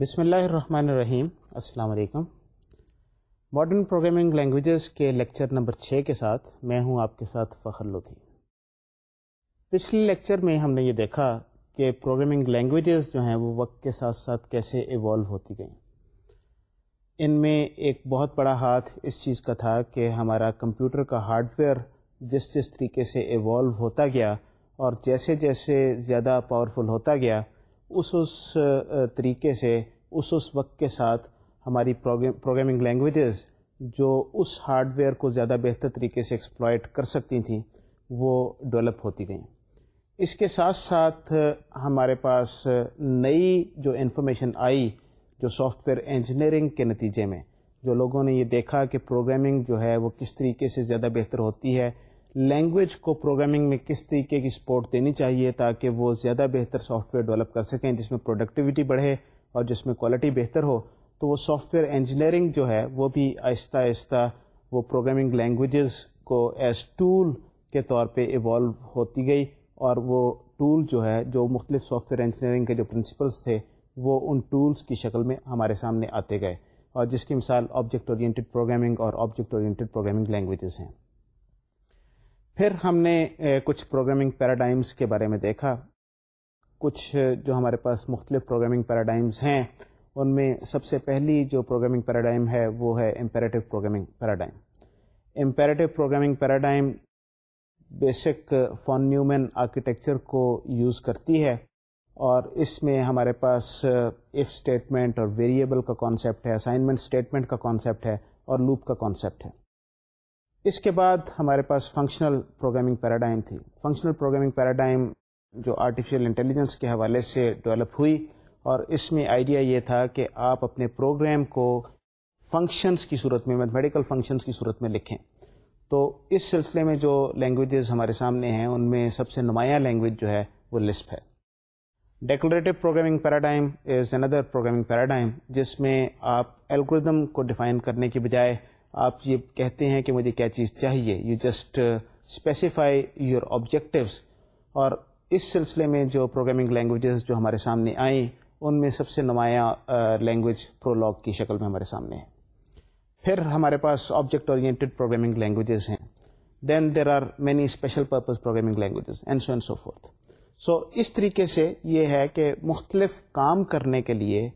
بسم اللہ الرحمن الرحیم السلام علیکم ماڈرن پروگرامنگ لینگویجز کے لیکچر نمبر چھ کے ساتھ میں ہوں آپ کے ساتھ فخر الدین پچھلے لیکچر میں ہم نے یہ دیکھا کہ پروگرامنگ لینگویجز جو ہیں وہ وقت کے ساتھ ساتھ کیسے ایوالو ہوتی گئیں ان میں ایک بہت بڑا ہاتھ اس چیز کا تھا کہ ہمارا کمپیوٹر کا ہارڈ ویئر جس جس طریقے سے ایوالو ہوتا گیا اور جیسے جیسے زیادہ پاورفل ہوتا گیا اس اس طریقے سے اس اس وقت کے ساتھ ہماری پروگرامنگ لینگویجز جو اس ہارڈ ویئر کو زیادہ بہتر طریقے سے ایکسپلائٹ کر سکتی تھیں وہ ڈیولپ ہوتی گئیں اس کے ساتھ ساتھ ہمارے پاس نئی جو انفارمیشن آئی جو سافٹ ویئر انجینئرنگ کے نتیجے میں جو لوگوں نے یہ دیکھا کہ پروگرامنگ جو ہے وہ کس طریقے سے زیادہ بہتر ہوتی ہے لینگویج کو پروگرامنگ میں کس طریقے کی سپورٹ دینی چاہیے تاکہ وہ زیادہ بہتر سافٹ ویئر ڈیولپ کر سکیں جس میں پروڈکٹیوٹی بڑھے اور جس میں کوالٹی بہتر ہو تو وہ سافٹ ویئر انجینئرنگ جو ہے وہ بھی آہستہ آہستہ وہ پروگرامنگ لینگویجز کو ایز ٹول کے طور پہ ایوالو ہوتی گئی اور وہ ٹول جو ہے جو مختلف سافٹ ویئر انجینئرنگ کے جو پرنسپلس تھے وہ ان ٹولس کی شکل میں ہمارے سامنے آتے گئے اور جس کی مثال آبجیکٹ اورینٹیڈ پروگرامنگ اور آبجیکٹ اورینٹیڈ پروگرامنگ لینگویجز ہیں پھر ہم نے کچھ پروگرامنگ پیراڈائمز کے بارے میں دیکھا کچھ جو ہمارے پاس مختلف پروگرامنگ پیراڈائمز ہیں ان میں سب سے پہلی جو پروگرامنگ پیراڈائم ہے وہ ہے imperative programming paradigm imperative programming paradigm basic von Neumann architecture کو یوز کرتی ہے اور اس میں ہمارے پاس ایف اسٹیٹمنٹ اور ویریبل کا کانسیپٹ ہے اسائنمنٹ اسٹیٹمنٹ کا کانسیپٹ ہے اور لوپ کا کانسیپٹ ہے اس کے بعد ہمارے پاس فنکشنل پروگرامنگ پیراڈائم تھی فنکشنل پروگرامنگ پیراڈائم جو آرٹیفیشیل انٹیلیجنس کے حوالے سے ڈیولپ ہوئی اور اس میں آئیڈیا یہ تھا کہ آپ اپنے پروگرام کو فنکشنس کی صورت میں میتھمیٹیکل فنکشنس کی صورت میں لکھیں تو اس سلسلے میں جو لینگویجز ہمارے سامنے ہیں ان میں سب سے نمایاں لینگویج جو ہے وہ لسپ ہے declarative programming paradigm is another programming paradigm جس میں آپ الگوریدم کو ڈیفائن کرنے کی بجائے آپ یہ کہتے ہیں کہ مجھے کیا چیز چاہیے you just specify your objectives اور اس سلسلے میں جو پروگرامنگ لینگویجز جو ہمارے سامنے آئیں ان میں سب سے نمایاں لینگویج uh, پرولاگ کی شکل میں ہمارے سامنے ہے پھر ہمارے پاس آبجیکٹ اورینٹیڈ پروگرامنگ لینگویجز ہیں then there are many special purpose programming languages and so and so forth so اس طریقے سے یہ ہے کہ مختلف کام کرنے کے لیے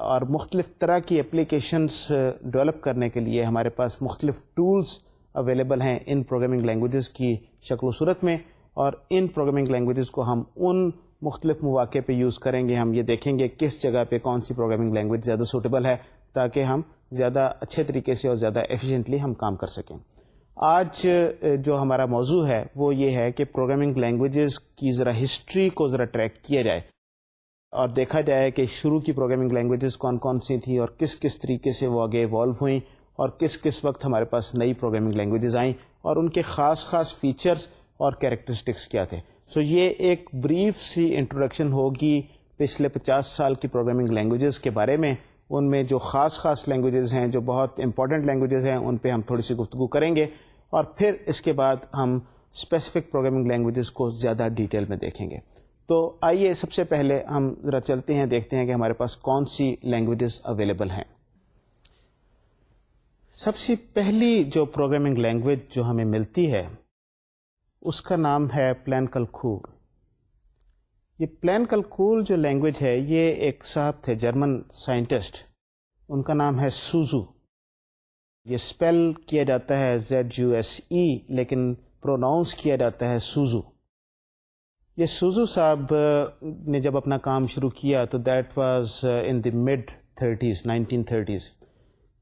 اور مختلف طرح کی اپلیکیشنس ڈیولپ کرنے کے لیے ہمارے پاس مختلف ٹولز اویلیبل ہیں ان پروگرامنگ لینگویجز کی شکل و صورت میں اور ان پروگرامنگ لینگویجز کو ہم ان مختلف مواقع پہ یوز کریں گے ہم یہ دیکھیں گے کس جگہ پہ کون سی پروگرامنگ لینگویج زیادہ سوٹیبل ہے تاکہ ہم زیادہ اچھے طریقے سے اور زیادہ ایفیشینٹلی ہم کام کر سکیں آج جو ہمارا موضوع ہے وہ یہ ہے کہ پروگرامنگ لینگویجز کی ذرا ہسٹری کو ذرا ٹریک کیا جائے اور دیکھا جائے کہ شروع کی پروگرامنگ لینگویجز کون کون سی تھیں اور کس کس طریقے سے وہ آگے ایوالو ہوئیں اور کس کس وقت ہمارے پاس نئی پروگرامنگ لینگویجز آئیں اور ان کے خاص خاص فیچرز اور کیریکٹرسٹکس کیا تھے سو so یہ ایک بریف سی انٹروڈکشن ہوگی پچھلے پچاس سال کی پروگرامنگ لینگویجز کے بارے میں ان میں جو خاص خاص لینگویجز ہیں جو بہت امپورٹنٹ لینگویجز ہیں ان پہ ہم تھوڑی سی گفتگو کریں گے اور پھر اس کے بعد ہم اسپیسیفک پروگرامنگ لینگویجز کو زیادہ ڈیٹیل میں دیکھیں گے تو آئیے سب سے پہلے ہم ذرا چلتے ہیں دیکھتے ہیں کہ ہمارے پاس کون سی لینگویجز اویلیبل ہیں سب سے پہلی جو پروگرامنگ لینگویج جو ہمیں ملتی ہے اس کا نام ہے پلان کلکور یہ پلان کل جو لینگویج ہے یہ ایک صاحب تھے جرمن سائنٹسٹ ان کا نام ہے سوزو یہ اسپیل کیا جاتا ہے زیڈ یو ایس ای لیکن پروناؤنس کیا جاتا ہے سوزو یہ سوزو صاحب نے جب اپنا کام شروع کیا تو that was in the mid thirties nineteen thirties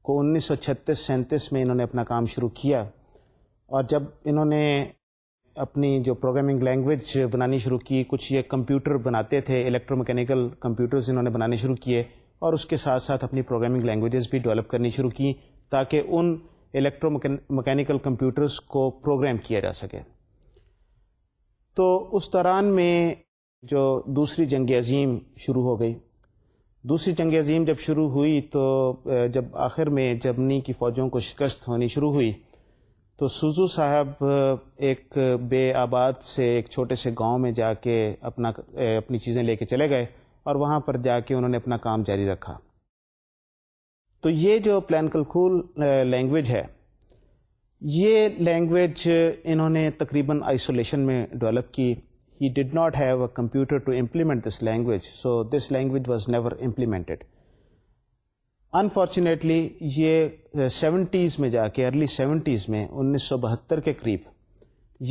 کو انیس سو چھتیس سینتیس میں انہوں نے اپنا کام شروع کیا اور جب انہوں نے اپنی جو پروگرامنگ لینگویج بنانی شروع کی کچھ یہ کمپیوٹر بناتے تھے الیکٹرو میکینیکل کمپیوٹرز انہوں نے بنانے شروع کیے اور اس کے ساتھ ساتھ اپنی پروگرامنگ لینگویجز بھی ڈیولپ کرنی شروع کی تاکہ ان الیکٹرو مکینیکل کمپیوٹرز کو پروگرام کیا جا سکے تو اس دوران میں جو دوسری جنگ عظیم شروع ہو گئی دوسری جنگ عظیم جب شروع ہوئی تو جب آخر میں جرمنی کی فوجوں کو شکست ہونی شروع ہوئی تو سوزو صاحب ایک بے آباد سے ایک چھوٹے سے گاؤں میں جا کے اپنا اپنی چیزیں لے کے چلے گئے اور وہاں پر جا کے انہوں نے اپنا کام جاری رکھا تو یہ جو پلان کلکول لینگویج ہے یہ لینگویج انہوں نے تقریباً آئسولیشن میں ڈیولپ کی he did not have a computer to implement this language so this language was never implemented unfortunately یہ سیونٹیز میں جا کے ارلی سیونٹیز میں انیس سو بہتر کے قریب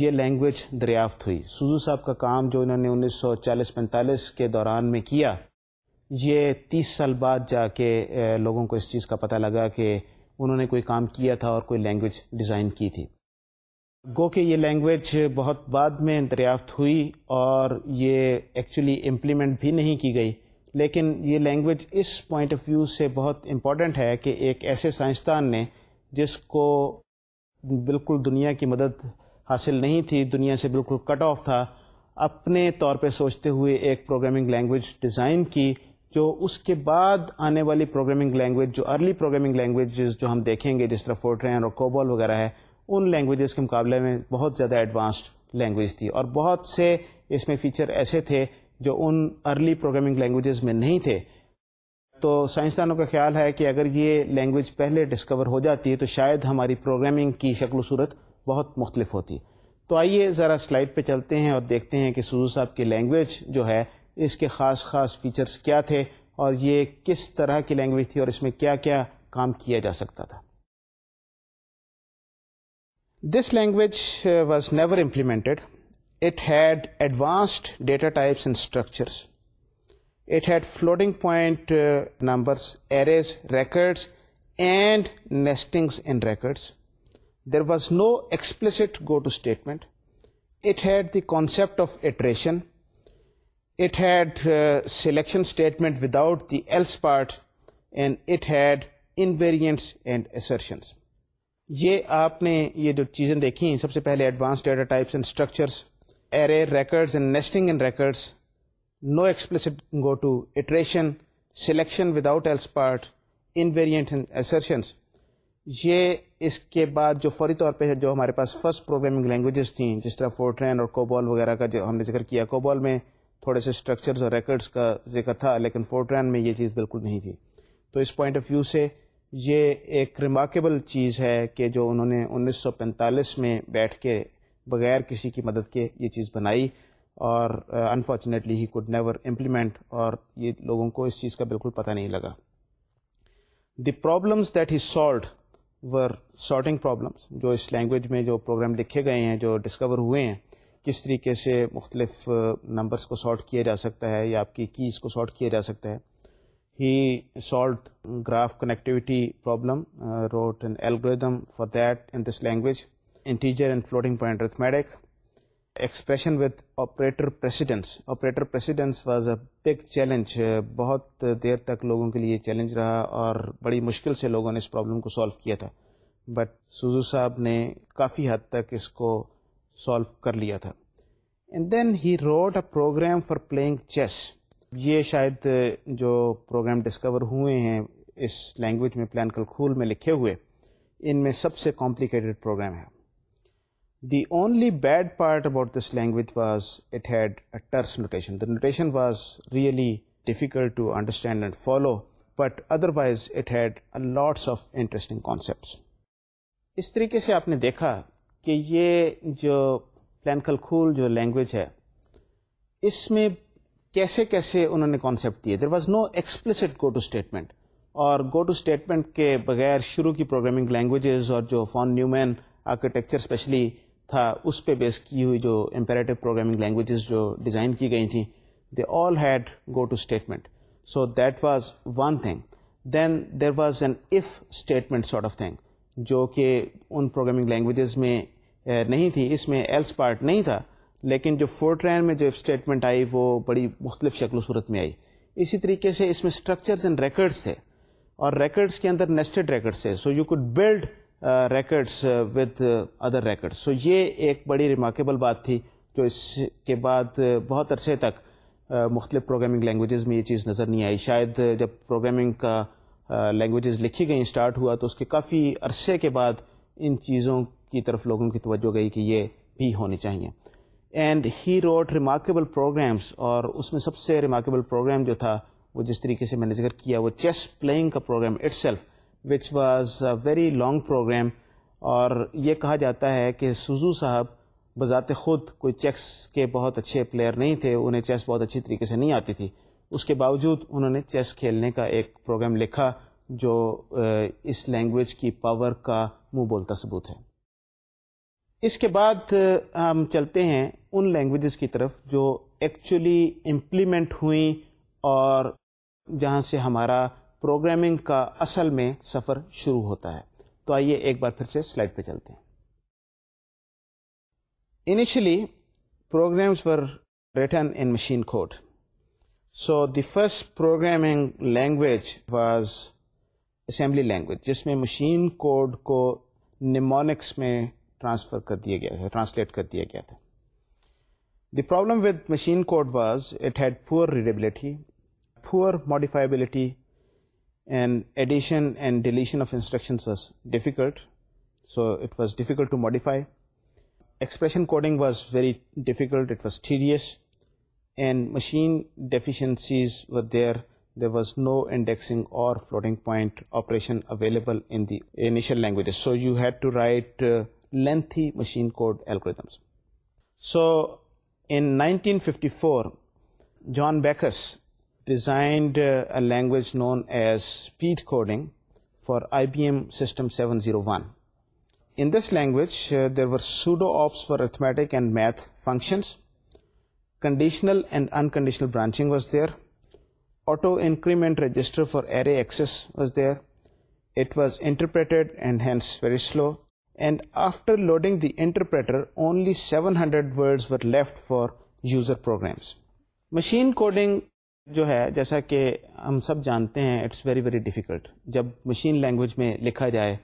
یہ لینگویج دریافت ہوئی سوزو صاحب کا کام جو انہوں نے انیس سو چالیس پینتالیس کے دوران میں کیا یہ تیس سال بعد جا کے لوگوں کو اس چیز کا پتہ لگا کہ انہوں نے کوئی کام کیا تھا اور کوئی لینگویج ڈیزائن کی تھی گو کہ یہ لینگویج بہت بعد میں دریافت ہوئی اور یہ ایکچولی امپلیمنٹ بھی نہیں کی گئی لیکن یہ لینگویج اس پوائنٹ آف ویو سے بہت امپورٹنٹ ہے کہ ایک ایسے سائنسدان نے جس کو بالکل دنیا کی مدد حاصل نہیں تھی دنیا سے بالکل کٹ آف تھا اپنے طور پہ سوچتے ہوئے ایک پروگرامنگ لینگویج ڈیزائن کی جو اس کے بعد آنے والی پروگرامنگ لینگویج جو ارلی پروگرامنگ لینگویجز جو ہم دیکھیں گے جس طرح فورٹرین اور کوبول وغیرہ ہے ان لینگویجز کے مقابلے میں بہت زیادہ ایڈوانسڈ لینگویج تھی اور بہت سے اس میں فیچر ایسے تھے جو ان ارلی پروگرامنگ لینگویجز میں نہیں تھے تو سائنسدانوں کا خیال ہے کہ اگر یہ لینگویج پہلے ڈسکور ہو جاتی ہے تو شاید ہماری پروگرامنگ کی شکل و صورت بہت مختلف ہوتی تو آئیے ذرا سلائڈ پہ چلتے ہیں اور دیکھتے ہیں کہ سوزو صاحب کی لینگویج جو ہے اس کے خاص خاص فیچرز کیا تھے اور یہ کس طرح کی لینگویج تھی اور اس میں کیا کیا کام کیا جا سکتا تھا this language was never implemented it had advanced data types and structures it had floating point numbers arrays records and nestings in records there was no explicit go to statement it had the concept of iteration it had uh, selection statement without the else part and it had invariants and assertions یہ آپ نے یہ جو چیزیں دیکھی ہیں سب سے پہلے advance data types and structures array records and nesting and records no explicit go to iteration selection without else part in variant and یہ اس کے بعد جو فوری طور پہ جو ہمارے پاس فرسٹ پروگرامنگ لینگویجز تھیں جس طرح فورٹرین اور کوبال وغیرہ کا جو ہم نے ذکر کیا کوبال میں تھوڑے سے اسٹرکچرز اور ریکڈس کا ذکر تھا لیکن فورٹرین میں یہ چیز بالکل نہیں تھی تو اس پوائنٹ آف ویو سے یہ ایک ریمارکیبل چیز ہے کہ جو انہوں نے انیس سو پینتالیس میں بیٹھ کے بغیر کسی کی مدد کے یہ چیز بنائی اور unfortunately he could never implement اور یہ لوگوں کو اس چیز کا بالکل پتہ نہیں لگا the problems that he solved were sorting problems جو اس لینگویج میں جو پروگرام لکھے گئے ہیں جو ڈسکور ہوئے ہیں کس طریقے سے مختلف نمبرس کو سارٹ کیا جا سکتا ہے یا آپ کی کیز کو سارٹ کیا جا سکتا ہے he solved graph connectivity problem wrote wrote algorithm for that in this language integer and floating point arithmetic expression with operator precedence operator precedence was a big challenge بہت دیر تک لوگوں کے لیے چیلنج رہا اور بڑی مشکل سے لوگوں نے اس پرابلم کو سالو کیا تھا بٹ سوزو صاحب نے کافی حد تک اس کو سالو کر لیا تھا and then he wrote a program for playing chess یہ شاید جو پروگرام ڈسکور ہوئے ہیں اس لینگویج میں پلانکل کھول میں لکھے ہوئے ان میں سب سے کمپلیکیٹڈ پروگرام ہے the only bad part about this language was it had a terse notation notation that was really difficult to understand and follow but otherwise it had lots of interesting concepts اس طریقے سے آپ نے دیکھا کہ یہ جو plane کلکھول جو language ہے اس میں کیسے کیسے انہوں نے کانسیپٹ دیے there was no explicit go to statement اور گو ٹو اسٹیٹمنٹ کے بغیر شروع کی پروگرامنگ لینگویجز اور جو von Neumann architecture especially تھا اس پہ بیس کی ہوئی جو امپیریٹو پروگرامنگ لینگویجز جو ڈیزائن کی گئی تھیں they all had go to statement so that was one thing then there was an if statement sort of thing جو کہ ان پروگرامنگ لینگویجز میں نہیں تھی اس میں ایلس پارٹ نہیں تھا لیکن جو فورٹ میں جو اسٹیٹمنٹ آئی وہ بڑی مختلف شکل و صورت میں آئی اسی طریقے سے اس میں اسٹرکچرز اینڈ ریکڈس تھے اور ریکڈس کے اندر نیسٹڈ ریکڈس تھے so you could build records with other records so یہ ایک بڑی ریمارکیبل بات تھی جو اس کے بعد بہت عرصے تک مختلف پروگرامنگ لینگویجز میں یہ چیز نظر نہیں آئی شاید جب پروگرامنگ کا لینگویجز لکھی گئیں اسٹارٹ ہوا تو اس کے کافی عرصے کے بعد ان چیزوں کی طرف لوگوں کی توجہ گئی کہ یہ بھی ہونی چاہیے and he wrote remarkable programs اور اس میں سب سے ریمارکیبل پروگرام جو تھا وہ جس طریقے سے میں نے ذکر کیا وہ چیس پلینگ کا program itself which was a very long program اور یہ کہا جاتا ہے کہ سوزو صاحب بذات خود کوئی چیس کے بہت اچھے پلیئر نہیں تھے انہیں چیس بہت اچھی طریقے سے نہیں آتی تھی اس کے باوجود انہوں نے چیس کھیلنے کا ایک پروگرام لکھا جو اس لینگویج کی پاور کا منہ بولتا ثبوت ہے اس کے بعد ہم چلتے ہیں ان لینگویجز کی طرف جو ایکچولی امپلیمنٹ ہوئیں اور جہاں سے ہمارا پروگرامنگ کا اصل میں سفر شروع ہوتا ہے تو آئیے ایک بار پھر سے سلائڈ پہ چلتے ہیں initially programs written in machine code so the first programming language was assembly language جس میں مشین کوڈ کو نمونکس میں ٹرانسفر کر دیا گیا تھا ٹرانسلیٹ کر دیا گیا تھا the problem with machine code was it had poor readability poor modifiability and addition and deletion of instruction difficult to modify expression coding was very difficult it was tedious and machine deficiencies we there or was no operation اور floating point operation available languages so you had to write lengthy machine code algorithms. So in 1954, John Backus designed uh, a language known as speed coding for IBM System 701. In this language, uh, there were pseudo-ops for arithmetic and math functions. Conditional and unconditional branching was there. Auto-increment register for array access was there. It was interpreted and hence very slow. And after loading the interpreter only seven hundred words were for for user programs machine coding جو ہے جیسا کہ ہم سب جانتے ہیں it's very very difficult جب machine language میں لکھا جائے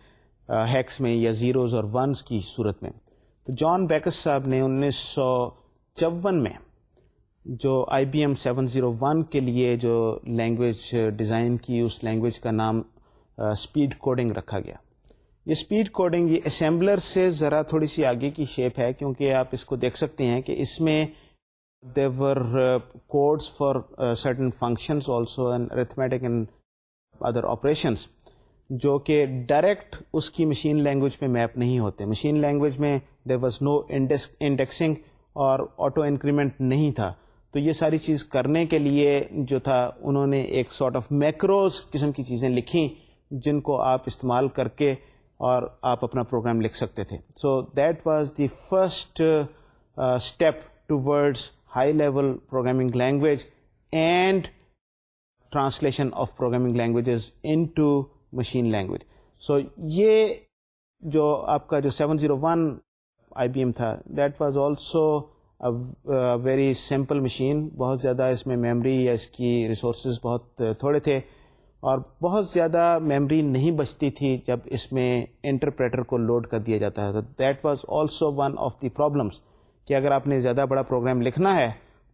ہیکس میں یا زیروز اور ونس کی صورت میں تو جان بیکس صاحب نے انیس سو چون میں جو I B M seven zero one کے لیے جو لینگویج ڈیزائن کی اس لینگویج کا نام اسپیڈ کوڈنگ رکھا گیا یہ اسپیڈ کوڈنگ یہ اسمبلر سے ذرا تھوڑی سی آگے کی شیپ ہے کیونکہ آپ اس کو دیکھ سکتے ہیں کہ اس میں their codes for certain functions also and other operations جو کہ ڈائریکٹ اس کی مشین لینگویج میں میپ نہیں ہوتے مشین لینگویج میں دیر واز نو انڈیکسنگ اور آٹو انکریمنٹ نہیں تھا تو یہ ساری چیز کرنے کے لیے جو تھا انہوں نے ایک سارٹ آف میکروز قسم کی چیزیں لکھیں جن کو آپ استعمال کر کے اور آپ اپنا پروگرام لکھ سکتے تھے so that was the first step towards high level programming language and translation of programming languages into machine language so یہ جو آپ کا جو seven zero one I B M تھا that was also very simple machine بہت زیادہ اس میں میموری یا اس کی ریسورسز بہت تھوڑے تھے اور بہت زیادہ میمری نہیں بچتی تھی جب اس میں انٹرپریٹر کو لوڈ کر دیا جاتا تھا that was also one of the problems کہ اگر آپ نے زیادہ بڑا پروگرام لکھنا ہے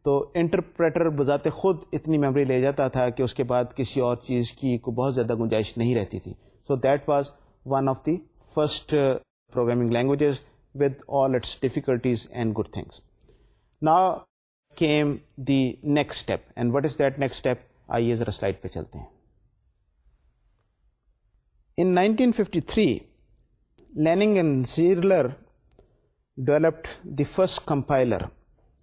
تو انٹرپریٹر بذات خود اتنی میموری لے جاتا تھا کہ اس کے بعد کسی اور چیز کی کو بہت زیادہ گنجائش نہیں رہتی تھی so that was one of the first programming languages with all its difficulties and good things نا came the next step and what is that next step آئیے ذرا سلائڈ پہ چلتے ہیں In 1953, Lanning and Ziegler developed the first compiler,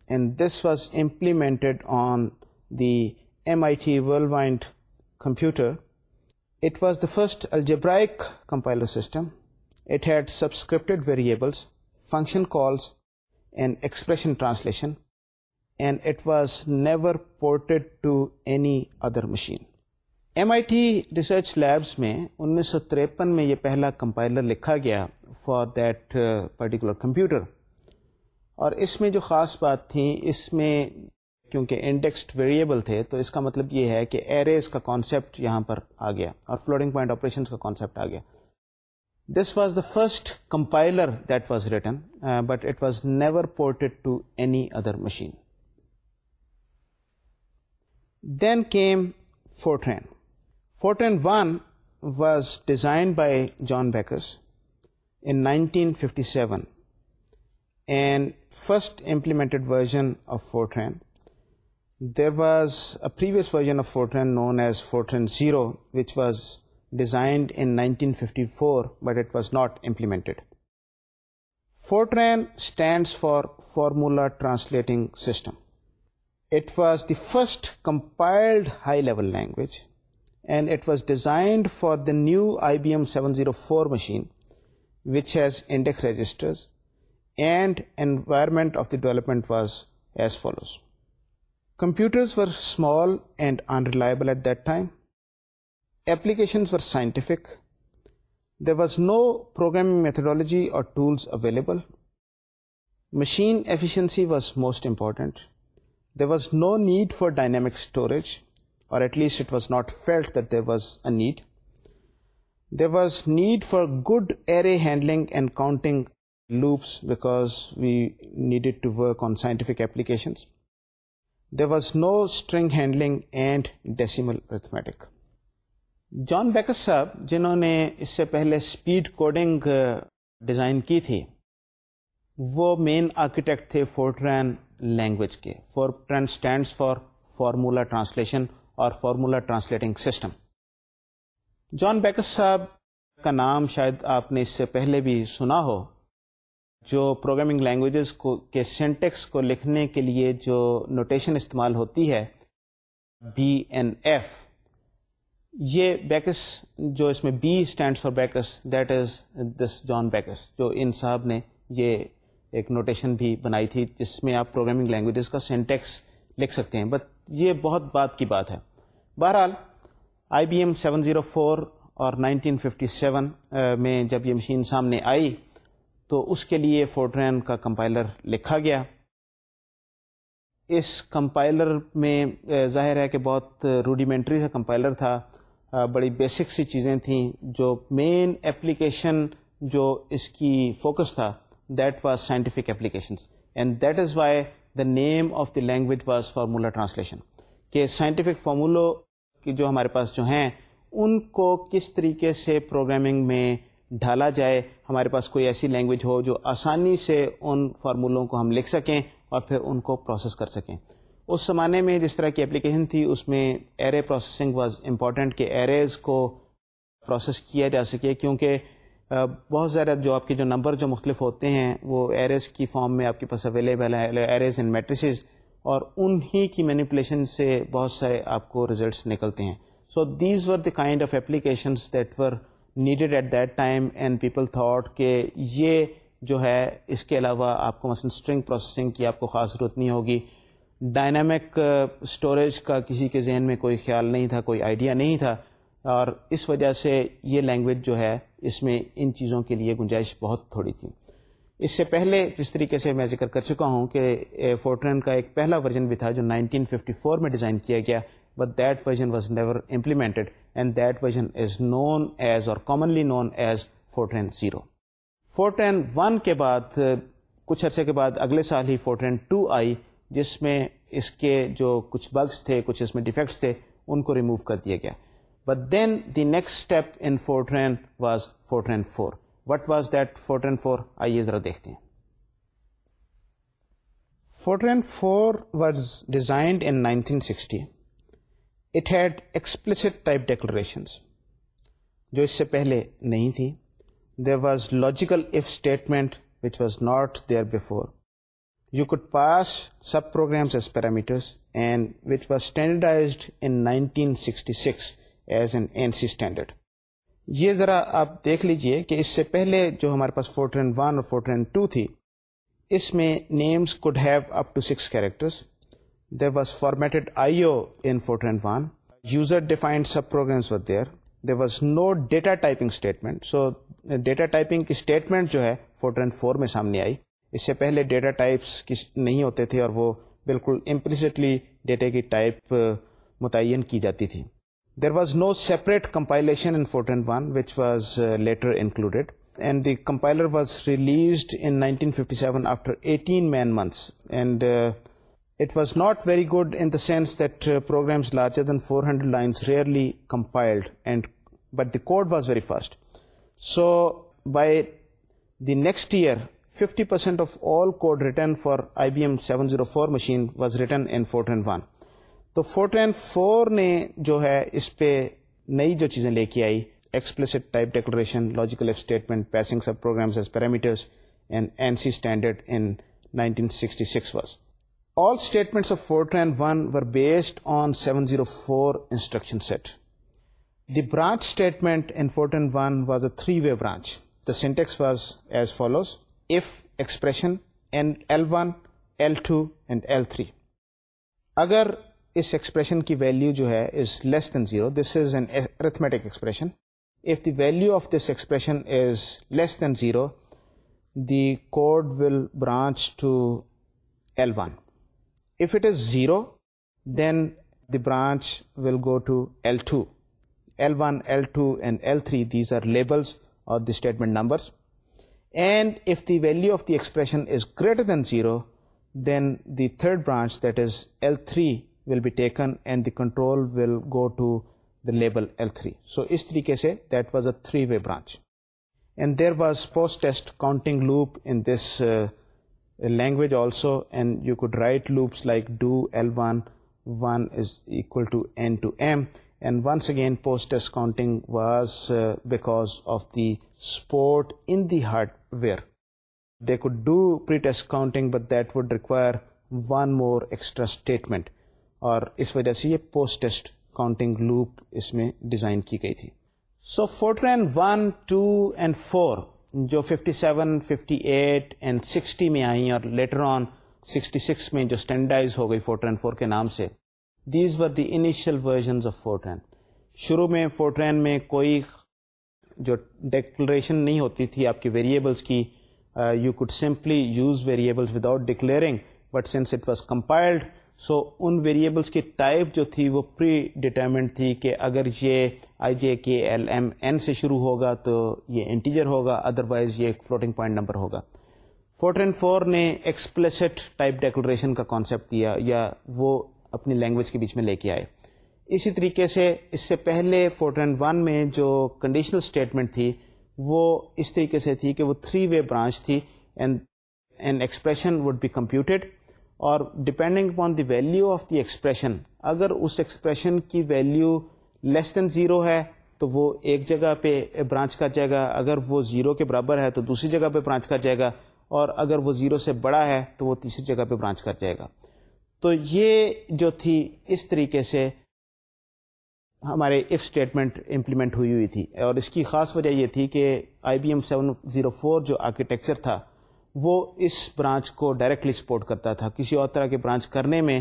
and this was implemented on the MIT Whirlwind computer. It was the first algebraic compiler system. It had subscripted variables, function calls, and expression translation, and it was never ported to any other machine. M I T research labs میں انیس سو تریپن میں یہ پہلا compiler لکھا گیا for that particular computer اور اس میں جو خاص بات تھی اس میں کیونکہ انڈیکسڈ ویریبل تھے تو اس کا مطلب یہ ہے کہ ایریز کا کانسیپٹ یہاں پر آ گیا اور فلوٹنگ پوائنٹ آپریشن کا کانسیپٹ آ گیا this was the first compiler that was written but it was never ported to any other machine then came Fortran Fortin 1 was designed by John Beckers in 1957 and first implemented version of Fortran. There was a previous version of Fortran known as Fortran 0, which was designed in 1954, but it was not implemented. Fortran stands for Formula Translating System. It was the first compiled high-level language and it was designed for the new IBM 704 machine, which has index registers, and environment of the development was as follows. Computers were small and unreliable at that time. Applications were scientific. There was no programming methodology or tools available. Machine efficiency was most important. There was no need for dynamic storage. At least it was not felt that there was in need there was need for good array handling and counting need to work on scientific application there was no string handling and decimal arithmetic John Backus صاحب جنہوں نے اس سے پہلے speed coding design کی تھی وہ main architect تھے فور ٹرین لینگویج کے Fortran stand for formula translation اور formula translating system John Backus صاحب کا نام شاید آپ نے اس سے پہلے بھی سنا ہو جو پروگرامنگ لینگویجز کو کے سینٹیکس کو لکھنے کے لیے جو نوٹیشن استعمال ہوتی ہے بی این ایف یہ بیکس جو اس میں B stands for Backus that is this John Backus جو ان صاحب نے یہ ایک نوٹیشن بھی بنائی تھی جس میں آپ پروگرامنگ لینگویجز کا سینٹیکس لکھ سکتے ہیں بٹ یہ بہت بات کی بات ہے بہرحال I B M seven zero four اور نائنٹین ففٹی سیون میں جب یہ مشین سامنے آئی تو اس کے لیے فورٹرین کا کمپائلر لکھا گیا اس کمپائلر میں ظاہر ہے کہ بہت روڈیمنٹری کا کمپائلر تھا بڑی بیسک سی چیزیں تھیں جو مین اپلیکیشن جو اس کی فوکس تھا that was scientific applications and that is why the name of the language was formula translation کہ سائنٹیفک فارمولو کہ جو ہمارے پاس جو ہیں ان کو کس طریقے سے پروگرامنگ میں ڈھالا جائے ہمارے پاس کوئی ایسی لینگویج ہو جو آسانی سے ان فارمولوں کو ہم لکھ سکیں اور پھر ان کو پروسیس کر سکیں اس زمانے میں جس طرح کی اپلیکیشن تھی اس میں ایرے پروسیسنگ واز امپورٹنٹ کہ ایریز کو پروسیس کیا جا سکے کیونکہ بہت زیادہ جو آپ کے جو نمبر جو مختلف ہوتے ہیں وہ ایرز کی فارم میں آپ کے پاس اویلیبل ہے ایرز ان میٹریسز اور انہی کی مینیپولیشن سے بہت سارے آپ کو ریزلٹس نکلتے ہیں so these were the kind of applications that were needed at that time and people thought کہ یہ جو ہے اس کے علاوہ آپ کو مثلاً اسٹرنگ پروسیسنگ کی آپ کو خاص ضرورت نہیں ہوگی ڈائنامک اسٹوریج uh, کا کسی کے ذہن میں کوئی خیال نہیں تھا کوئی آئیڈیا نہیں تھا اور اس وجہ سے یہ لینگویج جو ہے اس میں ان چیزوں کے لیے گنجائش بہت تھوڑی تھی اس سے پہلے جس طریقے سے میں ذکر کر چکا ہوں کہ فورٹرین کا ایک پہلا ورژن بھی تھا جو 1954 میں ڈیزائن کیا گیا but that version was never implemented and that version is known as or commonly known as Fortran zero Fortran one کے بعد کچھ عرصے کے بعد اگلے سال ہی فورٹرین ٹو آئی جس میں اس کے جو کچھ بگس تھے کچھ اس میں ڈیفیکٹس تھے ان کو ریموو کر دیا گیا but then the next step in Fortran was Fortran four what was that Fortran four آئیے ذرا دیکھتے ہیں Fortran four was designed in nineteen sixty it had explicit type declarations جو اس سے پہلے نہیں تھی there was logical if statement which was not there before you could pass subprograms as parameters and which was standardized in sixty six as an ANSI standard یہ ذرا آپ دیکھ لیجئے کہ اس سے پہلے جو ہمارے پاس فور ٹرین ون اور فور ٹرین ٹو تھی اس میں names characters there was formatted I O in Fortran one user defined subprograms there there was no data typing statement so data typing کی اسٹیٹمنٹ جو ہے فور ٹرین فور میں سامنے آئی اس سے پہلے ڈیٹا ٹائپس نہیں ہوتے تھے اور وہ بالکل امپلسٹلی ڈیٹا کی ٹائپ متعین کی جاتی تھی there was no separate compilation and the compiler was released not very good in sense door larger than four hundred line rarely compiled but the code was very fast so by the next year fifty percent of all code written for I B M seven zero four machine was written one تو Fortran four نے جو ہے اس پہ نئی جو چیزیں لے کے آئی explicit type declaration logical if statement passing subprograms as parameters and ANSI standard in 1966 was. All statements of Fortran 1 were based on 704 instruction set. The branch statement in Fortran 1 was a three-way branch. The syntax was as follows, if expression and L1, L2 and L3. Agar اس expression کی value جو ہے is less than zero this is an arithmetic expression the value of this expression is less than zero the code will branch to L one if it is zero then the branch will go to L two L one L two and L three these are labels or the statement numbers and if the value of the expression is greater than zero then the third branch that is L three will be taken and the control will go to the label L3. So is tarike se that was a three-way branch. And there was post-test counting loop in this uh, language also, and you could write loops like do L1, 1 is equal to N to M, and once again post-test counting was uh, because of the support in the hardware. They could do pre-test counting, but that would require one more extra statement. اور اس وجہ سے یہ post test counting loop اس میں design کی گئی تھی سو Fortran one two and four جو fifty seven fifty eight and sixty میں آئی اور لیٹر آن سکسٹی سکس میں جو اسٹینڈرڈائز ہو گئی فورٹرین فور کے نام سے these were the initial version of Fortran شروع میں فورٹرین میں کوئی جو ڈیکلریشن نہیں ہوتی تھی آپ کی ویریبلس کی you code simply use variables without declaring but since it was compiled so so, ان ویریبلس کی ٹائپ جو تھی وہ پری ڈیٹرمنٹ تھی کہ اگر یہ I J K L M N سے شروع ہوگا تو یہ انٹیجر ہوگا ادر وائز یہ فلوٹنگ پوائنٹ نمبر ہوگا فورٹین فور نے ایکسپلسٹ ٹائپ ڈیکلریشن کا کانسیپٹ دیا یا وہ اپنی لینگویج کے بیچ میں لے کے آئے اسی طریقے سے اس سے پہلے فورٹین ون میں جو کنڈیشنل اسٹیٹمنٹ تھی وہ اس طریقے سے تھی کہ وہ تھری وے برانچ تھی and expression would be computed اور depending upon the value of the expression اگر اس ایکسپریشن کی ویلیو لیس دین زیرو ہے تو وہ ایک جگہ پہ برانچ کر جائے گا اگر وہ زیرو کے برابر ہے تو دوسری جگہ پہ برانچ کر جائے گا اور اگر وہ زیرو سے بڑا ہے تو وہ تیسری جگہ پہ برانچ کر جائے گا تو یہ جو تھی اس طریقے سے ہمارے اف اسٹیٹمنٹ امپلیمنٹ ہوئی ہوئی تھی اور اس کی خاص وجہ یہ تھی کہ I B M seven zero four جو آرکیٹیکچر تھا وہ اس برانچ کو ڈائریکٹلی سپورٹ کرتا تھا کسی اور طرح کے برانچ کرنے میں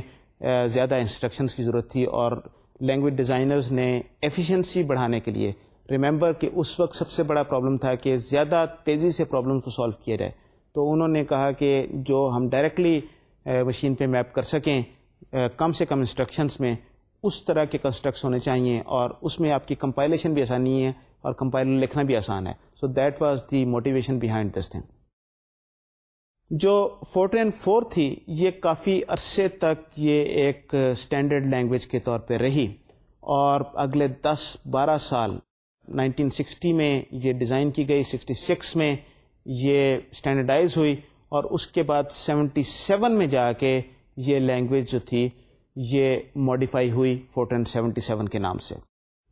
زیادہ انسٹرکشنس کی ضرورت تھی اور لینگویج ڈیزائنرز نے ایفیشینسی بڑھانے کے لیے ریممبر کہ اس وقت سب سے بڑا پرابلم تھا کہ زیادہ تیزی سے پرابلمس کو سالو کیا جائے تو انہوں نے کہا کہ جو ہم ڈائریکٹلی مشین پہ میپ کر سکیں کم سے کم انسٹرکشنس میں اس طرح کے کنسٹرکٹس ہونے چاہیے اور اس میں آپ کی کمپائلیشن بھی آسانی ہے اور کمپائل لکھنا بھی آسان ہے so that was the motivation behind this thing جو فورٹین فور تھی یہ کافی عرصے تک یہ ایک اسٹینڈرڈ لینگویج کے طور پہ رہی اور اگلے دس بارہ سال نائنٹین سکسٹی میں یہ ڈیزائن کی گئی سکسٹی سکس میں یہ اسٹینڈرڈائز ہوئی اور اس کے بعد سیونٹی سیون میں جا کے یہ لینگویج جو تھی یہ ماڈیفائی ہوئی فورٹرین سیونٹی سیون کے نام سے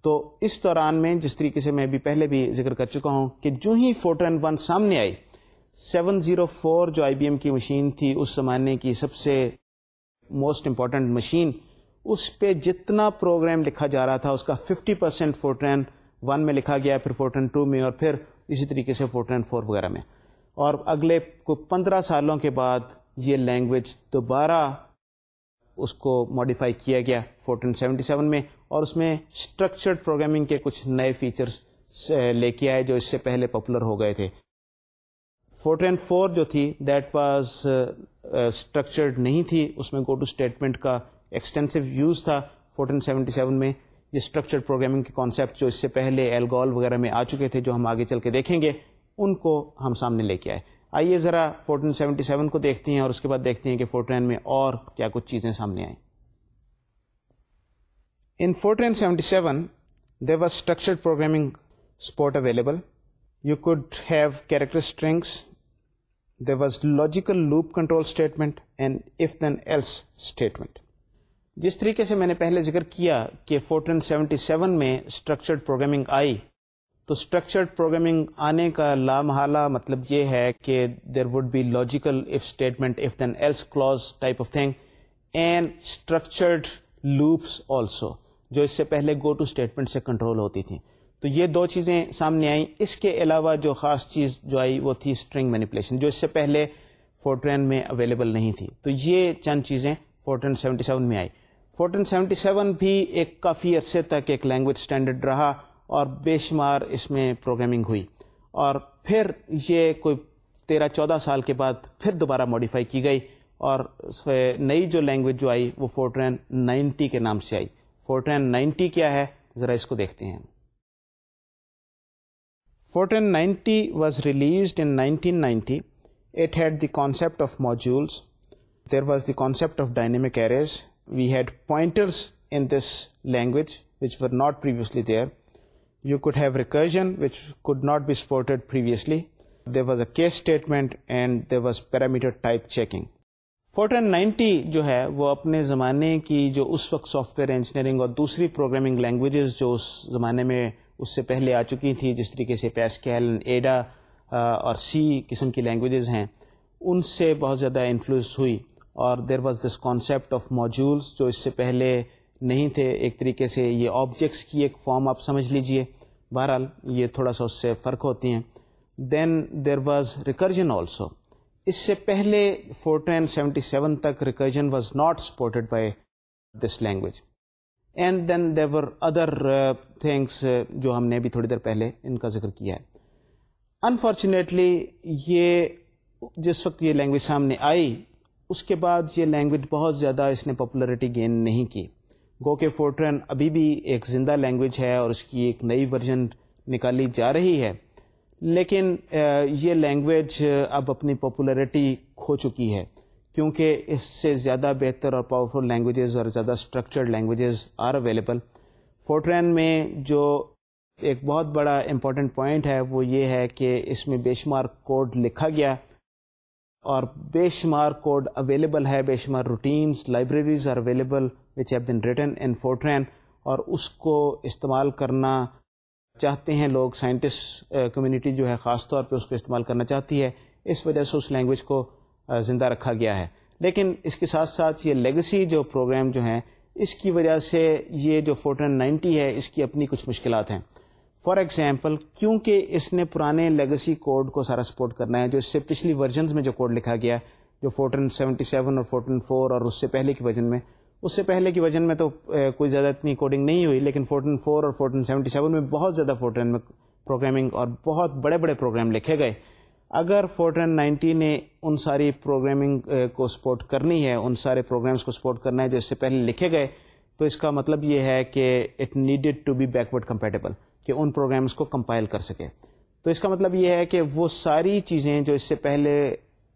تو اس دوران میں جس طریقے سے میں بھی پہلے بھی ذکر کر چکا ہوں کہ جو ہی فورٹرین ون سامنے آئی سیون زیرو فور جو آئی بی ایم کی مشین تھی اس زمانے کی سب سے موسٹ امپورٹنٹ مشین اس پہ جتنا پروگرام لکھا جا رہا تھا اس کا ففٹی پرسینٹ فورٹرین ون میں لکھا گیا پھر فورٹرین ٹو میں اور پھر اسی طریقے سے فورٹرین فور وغیرہ میں اور اگلے پندرہ سالوں کے بعد یہ لینگویج دوبارہ اس کو ماڈیفائی کیا گیا فورٹین سیونٹی سیون میں اور اس میں اسٹرکچرڈ پروگرامنگ کے کچھ نئے فیچرس لے کے آئے جو اس سے پہلے پاپولر ہو گئے تھے فورٹین فور جو تھی دیٹ واز اسٹرکچرڈ نہیں تھی اس میں گو ٹو اسٹیٹمنٹ کا ایکسٹینسو یوز تھا فورٹین سیونٹی سیون میں یہ اسٹرکچرڈ پروگرامنگ کے کانسیپٹ جو اس سے پہلے ایلگول وغیرہ میں آ چکے تھے جو ہم آگے چل کے دیکھیں گے ان کو ہم سامنے لے کے آئے آئیے ذرا فورٹین سیونٹی سیون کو دیکھتے ہیں اور اس کے بعد دیکھتے ہیں کہ فورٹین میں اور کیا کچھ چیزیں سامنے آئیں in Fortran seventy seven they was structured programming support available was logical loop control statement and if then else statement جس طریقے سے میں نے پہلے ذکر کیا کہ فورٹین سیونٹی سیون میں اسٹرکچرڈ پروگرامنگ آئی تو اسٹرکچرڈ پروگرامنگ آنے کا لامحالہ مطلب یہ ہے کہ there would be logical if statement if then else clause type of thing and structured loops also جو اس سے پہلے گو ٹو اسٹیٹمنٹ سے کنٹرول ہوتی تھیں تو یہ دو چیزیں سامنے آئیں اس کے علاوہ جو خاص چیز جو آئی وہ تھی اسٹرنگ مینیپولیشن جو اس سے پہلے فورٹرین میں اویلیبل نہیں تھی تو یہ چند چیزیں فورٹرین سیونٹی سیون میں آئی فورٹرین سیونٹی سیون بھی ایک کافی عرصے تک ایک لینگویج اسٹینڈرڈ رہا اور بے شمار اس میں پروگرامنگ ہوئی اور پھر یہ کوئی تیرہ چودہ سال کے بعد پھر دوبارہ ماڈیفائی کی گئی اور نئی جو لینگویج جو آئی وہ فورٹرین نائنٹی کے نام سے آئی فورٹرین نائنٹی کیا ہے ذرا اس کو دیکھتے ہیں case statement and there was parameter type checking Fortran ninety جو ہے وہ اپنے زمانے کی جو اس وقت سافٹ ویئر انجینئرنگ اور دوسری پروگرامنگ لینگویجز جو اس زمانے میں اس سے پہلے آ چکی تھیں جس طریقے سے پیسکیل ایڈا اور سی قسم کی لینگویجز ہیں ان سے بہت زیادہ انفلوئنس ہوئی اور there was this concept of modules جو اس سے پہلے نہیں تھے ایک طریقے سے یہ آبجیکٹس کی ایک فارم آپ سمجھ لیجئے بہرحال یہ تھوڑا سا اس سے فرق ہوتی ہیں then there was recursion also اس سے پہلے فورٹین سیونٹی سیون تک recursion was not supported by this language and then there were other things جو ہم نے بھی تھوڑی دیر پہلے ان کا ذکر کیا ہے انفارچونیٹلی یہ جس وقت یہ لینگویج سامنے آئی اس کے بعد یہ لینگویج بہت زیادہ اس نے پاپولرٹی گین نہیں کی گو کے فورٹرین ابھی بھی ایک زندہ لینگویج ہے اور اس کی ایک نئی ورژن نکالی جا رہی ہے لیکن uh, یہ لینگویج اب اپنی پاپولرٹی کھو چکی ہے کیونکہ اس سے زیادہ بہتر اور پاورفل لینگویجز اور زیادہ structured languages are available Fortran میں جو ایک بہت بڑا امپورٹنٹ پوائنٹ ہے وہ یہ ہے کہ اس میں بے شمار کوڈ لکھا گیا اور بے شمار کوڈ اویلیبل ہے بے شمار routines libraries are available which have been written in Fortran اور اس کو استعمال کرنا چاہتے ہیں لوگ سائنٹسٹ کمیونٹی جو ہے خاص طور پہ اس کو استعمال کرنا چاہتی ہے اس وجہ سے اس لینگویج کو زندہ رکھا گیا ہے لیکن اس کے ساتھ ساتھ یہ لیگسی جو پروگرام جو ہیں اس کی وجہ سے یہ جو فورٹن نائنٹی ہے اس کی اپنی کچھ مشکلات ہیں فار ایگزامپل کیونکہ اس نے پرانے لیگسی کوڈ کو سارا سپورٹ کرنا ہے جو اس سے پچھلی ورژنز میں جو کوڈ لکھا گیا جو فورٹین سیونٹی سیون اور فورٹین فور اور اس سے پہلے کی ورژن میں اس سے پہلے کی ورژن میں تو کوئی زیادہ اتنی کوڈنگ نہیں ہوئی لیکن فورٹین فور اور فورٹین سیونٹی سیون میں بہت زیادہ فورٹن میں پروگرامنگ اور بہت بڑے بڑے پروگرام لکھے گئے اگر فور نائنٹی نے ان ساری پروگرامنگ کو سپورٹ کرنی ہے ان سارے پروگرامس کو سپورٹ کرنا ہے جو اس سے پہلے لکھے گئے تو اس کا مطلب یہ ہے کہ it needed to be backward compatible کہ ان پروگرامس کو کمپائل کر سکے تو اس کا مطلب یہ ہے کہ وہ ساری چیزیں جو اس سے پہلے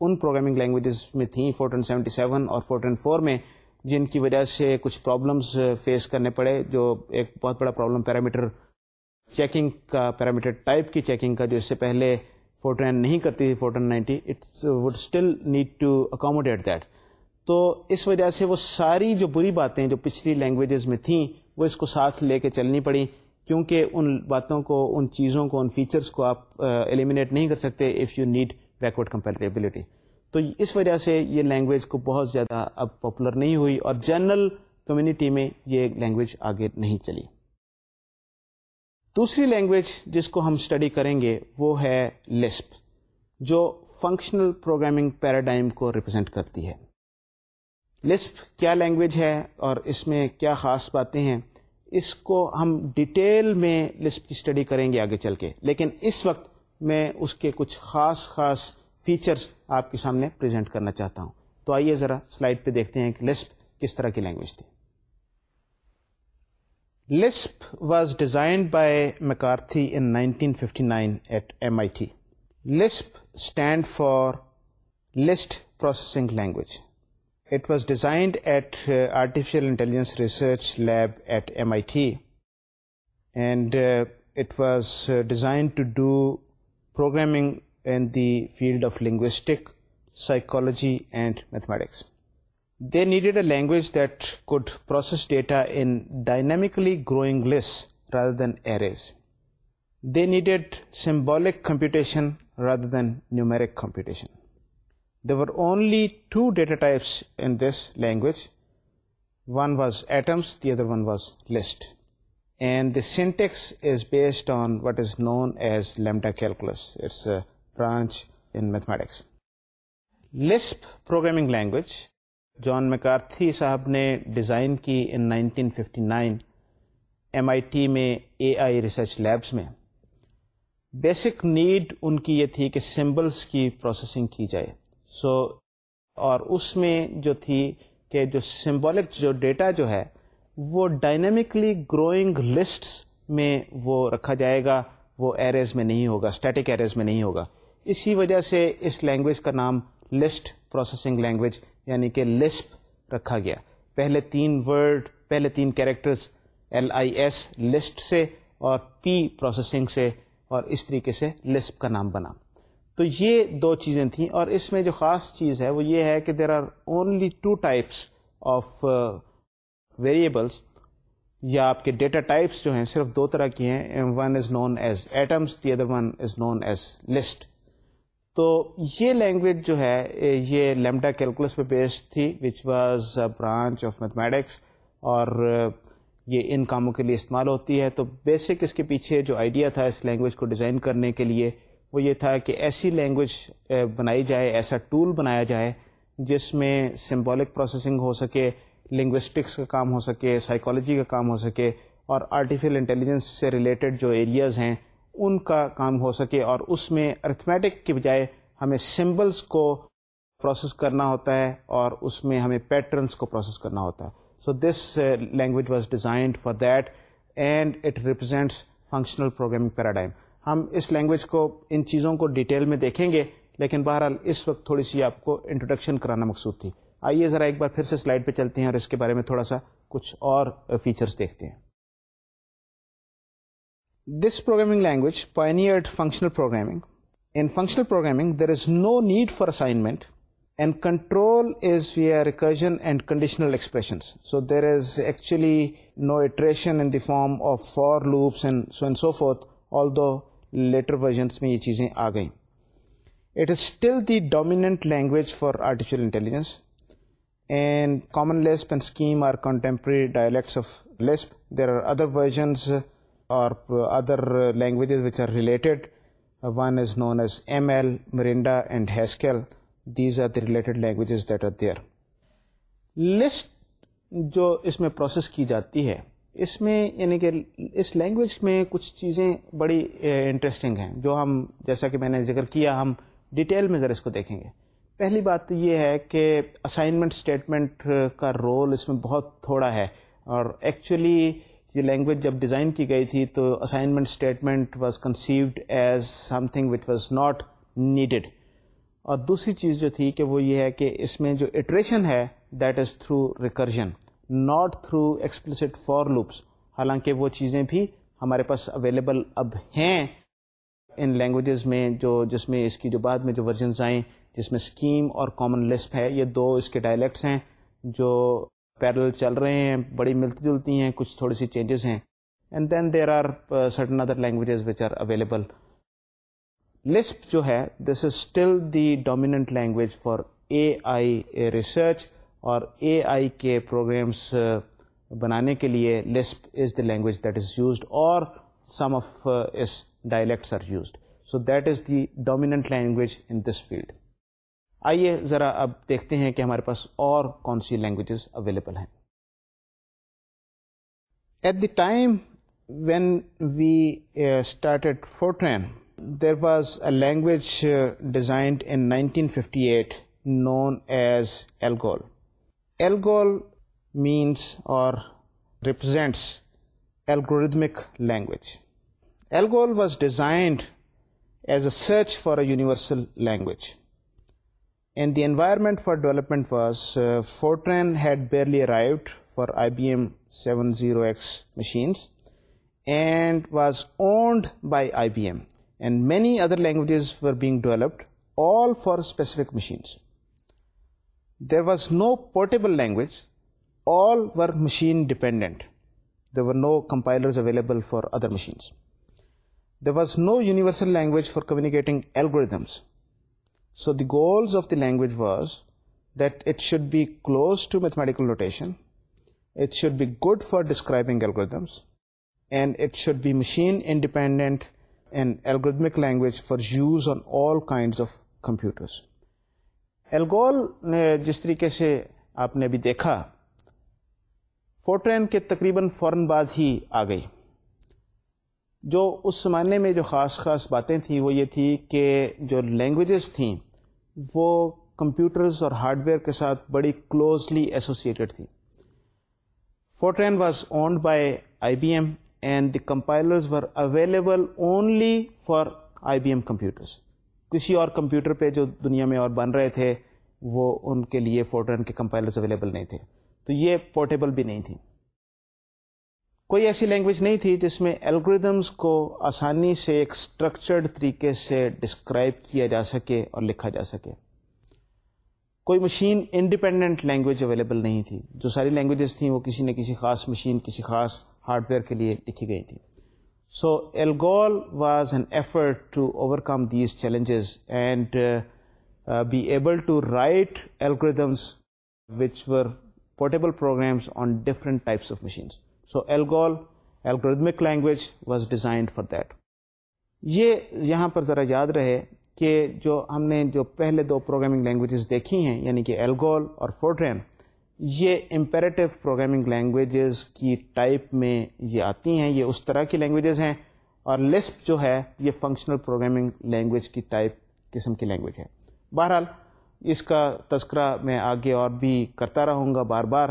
ان پروگرامنگ لینگویجز میں تھیں فور سیونٹی سیون اور فورٹرینڈ فور میں جن کی وجہ سے کچھ پرابلمس فیس کرنے پڑے جو ایک بہت بڑا پرابلم پیرامیٹر چیکنگ کا پیرامیٹر ٹائپ کی چیکنگ کا جو اس سے پہلے فورٹین نائن نہیں کرتی تھی Fortran ninety it's would still need to accommodate that تو اس وجہ سے وہ ساری جو بری باتیں جو پچھلی لینگویجز میں تھیں وہ اس کو ساتھ لے کے چلنی پڑی کیونکہ ان باتوں کو ان چیزوں کو ان فیچرس کو آپ ایلیمینیٹ uh, نہیں کر سکتے if you need backward compatibility تو اس وجہ سے یہ لینگویج کو بہت زیادہ اب پاپولر نہیں ہوئی اور جنرل کمیونٹی میں یہ لینگویج آگے نہیں چلی دوسری لینگویج جس کو ہم اسٹڈی کریں گے وہ ہے لسپ جو فنکشنل پروگرامنگ پیراڈائم کو ریپرزینٹ کرتی ہے لسپ کیا لینگویج ہے اور اس میں کیا خاص باتیں ہیں اس کو ہم ڈیٹیل میں لسپ کی اسٹڈی کریں گے آگے چل کے لیکن اس وقت میں اس کے کچھ خاص خاص فیچرز آپ کے سامنے پریزنٹ کرنا چاہتا ہوں تو آئیے ذرا سلائڈ پہ دیکھتے ہیں کہ لسپ کس طرح کی لینگویج تھی Lisp was designed by McCarthy in 1959 at MIT. Lisp stands for List Processing Language. It was designed at uh, Artificial Intelligence Research Lab at MIT, and uh, it was uh, designed to do programming in the field of linguistics, psychology, and mathematics. They needed a language processed data than arrays they needed symbolic computation rather than numeric computation there were only two data language one was atoms based on what is known as lambda calculus mathematics program language John McCarthy صاحب نے design کی in nineteen fifty nine M I T میں اے آئی research labs میں basic need ان کی یہ تھی کہ سمبلس کی پروسیسنگ کی جائے سو so, اور اس میں جو تھی کہ جو سمبولک جو ڈیٹا جو ہے وہ ڈائنمکلی گروئنگ لسٹس میں وہ رکھا جائے گا وہ ایرز میں نہیں ہوگا اسٹیٹک ایرز میں نہیں ہوگا اسی وجہ سے اس لینگویج کا نام لسٹ پروسیسنگ لینگویج یعنی کہ لسپ رکھا گیا پہلے تین ورڈ پہلے تین characters L I S list سے اور پی پروسیسنگ سے اور اس طریقے سے لسپ کا نام بنا تو یہ دو چیزیں تھیں اور اس میں جو خاص چیز ہے وہ یہ ہے کہ there are only two types of variables یا آپ کے ڈیٹا ٹائپس جو ہیں صرف دو طرح کی ہیں one is known as atoms the other one is known as list تو یہ لینگویج جو ہے یہ لیمڈا کیلکولس پہ بیسڈ تھی which was branch of mathematics اور یہ ان کاموں کے لیے استعمال ہوتی ہے تو بیسک اس کے پیچھے جو آئیڈیا تھا اس لینگویج کو ڈیزائن کرنے کے لیے وہ یہ تھا کہ ایسی لینگویج بنائی جائے ایسا ٹول بنایا جائے جس میں سمبولک پروسیسنگ ہو سکے لنگوسٹکس کا کام ہو سکے سائیکالوجی کا کام ہو سکے اور آرٹیفیشل انٹیلیجنس سے ریلیٹڈ جو ایریاز ہیں ان کا کام ہو سکے اور اس میں ارتھمیٹک کے بجائے ہمیں سمبلس کو پروسیس کرنا ہوتا ہے اور اس میں ہمیں پیٹرنس کو پروسیس کرنا ہوتا ہے so this language was designed for that and it represents functional programming paradigm ہم اس لینگویج کو ان چیزوں کو ڈیٹیل میں دیکھیں گے لیکن بہرحال اس وقت تھوڑی سی آپ کو انٹروڈکشن کرانا مقصود تھی آئیے ذرا ایک بار پھر سے سلائڈ پہ چلتے ہیں اور اس کے بارے میں تھوڑا سا کچھ اور فیچرس دیکھتے ہیں دس پروگرامنگ لینگویج پانی functional programming program there is no need for assignment and control so there is actually no iteration form of for loops all dialects میں یہ چیزیں آ گئیں it is still the dominant language for artificial intelligence and کامنڈیم are contemporary dialects there are other versions اور other languages which are related one is known as M L Miranda and Haskell these are the related languages that are there list جو اس میں process کی جاتی ہے اس میں یعنی کہ اس لینگویج میں کچھ چیزیں بڑی انٹرسٹنگ eh, ہیں جو ہم جیسا کہ میں نے ذکر کیا ہم ڈیٹیل میں ذرا اس کو دیکھیں گے پہلی بات تو یہ ہے کہ اسائنمنٹ اسٹیٹمنٹ کا رول اس میں بہت تھوڑا ہے اور ایکچولی یہ لینگویج جب ڈیزائن کی گئی تھی تو assignment statement was conceived as something which was not needed اور دوسری چیز جو تھی کہ وہ یہ ہے کہ اس میں جو اٹریشن ہے that is through recursion not through explicit for loops حالانکہ وہ چیزیں بھی ہمارے پاس اویلیبل اب ہیں ان لینگویجز میں جو جس میں اس کی جو بعد میں جو ورژنز آئیں جس میں اسکیم اور کامن لسپ ہے یہ دو اس کے ڈائلیکٹس ہیں جو پیرل چل رہے ہیں بڑی ملتی جلتی ہیں کچھ تھوڑی سی چینجز ہیں and then there are certain other languages which are available Lisp جو ہے this is still the dominant language for A I research اور اے آئی کے پروگرامس uh, بنانے کے لیے Lisp is the language that is used اور some of its dialects are used so that is the dominant language in this field آئیے ذرا اب دیکھتے ہیں کہ ہمارے پاس اور کون سی لینگویجز اویلیبل ہیں at the time when we started Fortran there was a language nineteen fifty eight known as ALGOL ALGOL means اور represents algorithmic language ALGOL was designed as a search for universal language And the environment for development was uh, Fortran had barely arrived for IBM 70X machines and was owned by IBM, and many other languages were being developed, all for specific machines. There was no portable language, all were machine dependent. There were no compilers available for other machines. There was no universal language for communicating algorithms. So the goals of the language was that it should be close to mathematical notation it should be good for describing algorithms and it should be machine independent and algorithmic language for use on all kind of computers ALGOL جس طریقے سے آپ نے ابھی دیکھا fourteen کے تقریباً فوراً بعد ہی آ گئی جو اس زمانے میں جو خاص خاص باتیں تھیں وہ یہ تھی کہ جو لینگویجز تھیں وہ کمپیوٹرز اور ہارڈ ویئر کے ساتھ بڑی کلوزلی ایسوسیٹیڈ تھیں Fortran was owned by I B M and the compilers were available only for I B M computers کسی اور کمپیوٹر پہ جو دنیا میں اور بن رہے تھے وہ ان کے لیے فورٹرین کے کمپائلرز اویلیبل نہیں تھے تو یہ پورٹیبل بھی نہیں تھیں کوئی ایسی لینگویج نہیں تھی جس میں الگریدمس کو آسانی سے ایک اسٹرکچرڈ طریقے سے ڈسکرائب کیا جا سکے اور لکھا جا سکے کوئی مشین انڈیپینڈنٹ لینگویج اویلیبل نہیں تھی جو ساری لینگویجز تھیں وہ کسی نہ کسی خاص مشین کسی خاص ہارڈ ویئر کے لیے لکھی گئی تھی so ALGOL was an effort to overcome these challenges and be able to write الگ which were portable programs on different types of machines so ALGOL algorithmic language was designed for that یہ یہاں پر ذرا یاد رہے کہ جو ہم نے جو پہلے دو پروگرامنگ لینگویجز دیکھی ہیں یعنی کہ ایلگول اور فورٹرین یہ امپیریٹو پروگرامنگ لینگویجز کی ٹائپ میں یہ آتی ہیں یہ اس طرح کی لینگویجز ہیں اور لسپ جو ہے یہ فنکشنل پروگرامنگ لینگویج کی ٹائپ قسم کی لینگویج ہے بہرحال اس کا تذکرہ میں آگے اور بھی کرتا رہوں گا بار بار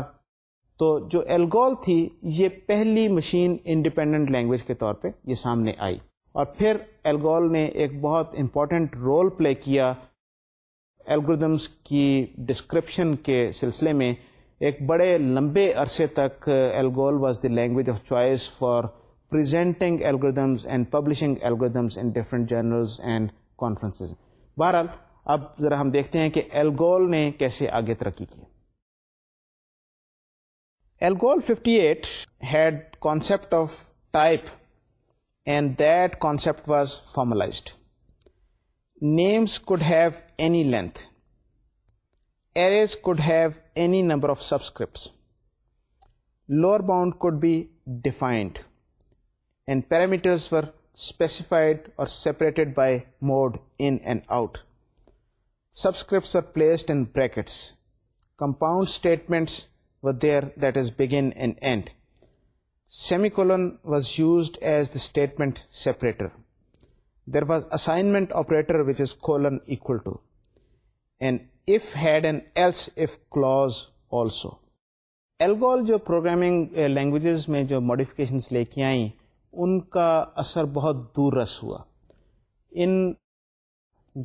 تو جو الگول تھی یہ پہلی مشین انڈیپینڈنٹ لینگویج کے طور پہ یہ سامنے آئی اور پھر الگول نے ایک بہت امپورٹنٹ رول پلے کیا الگوریدمس کی ڈسکرپشن کے سلسلے میں ایک بڑے لمبے عرصے تک ALGOL was the language of choice for and publishing in journals and conferences بہرحال اب ذرا ہم دیکھتے ہیں کہ الگول نے کیسے آگے ترقی کی ALGOL fifty eight had concept of type and concept was formalized names could have ایمتھ could have number of subscript lower bound could be defined and parameterized اور اسٹیٹمنٹس و there that is begin and end semicolon would as the statement separator there was assignment operator was colon equal ALGOL جو programming languages میں جو modifications لے کے آئیں ان کا اثر بہت دور رس ہوا ان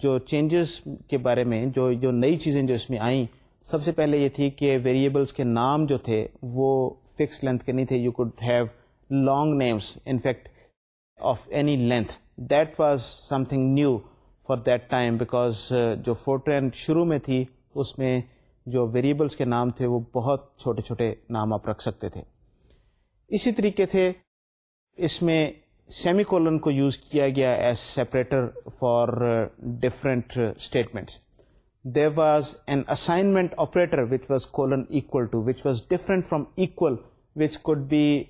جو چینجز کے بارے میں جو جو نئی چیزیں جو اس میں آئیں سب سے پہلے یہ تھی کہ ویریبلس کے نام جو تھے وہ فکس لینتھ کے نہیں تھے you could have long names in fact of any length that was something new for that time because جو فورٹرین شروع میں تھی اس میں جو ویریبلس کے نام تھے وہ بہت چھوٹے چھوٹے نام آپ رکھ سکتے تھے اسی طریقے تھے اس میں سیمیکولن کو یوز کیا گیا as separator for different statements was an assignment operator which was colon equal was different from equal be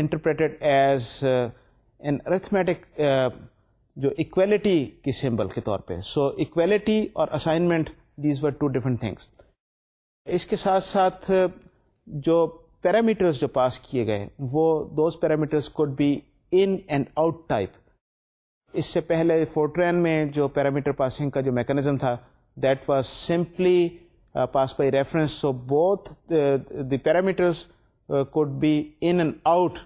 interpreted as an arithmetic جو اکویلٹی کی سمبل کے طور پہ سو اکویلٹی اور assignment these were two different things اس کے ساتھ ساتھ جو پیرامیٹرز جو پاس کیے گئے وہ those parameters could be in and out type اس سے پہلے فورٹرین میں جو پیرامیٹر پاسنگ کا جو میکانزم تھا that was simply pass by reference so both the parameters could be in and out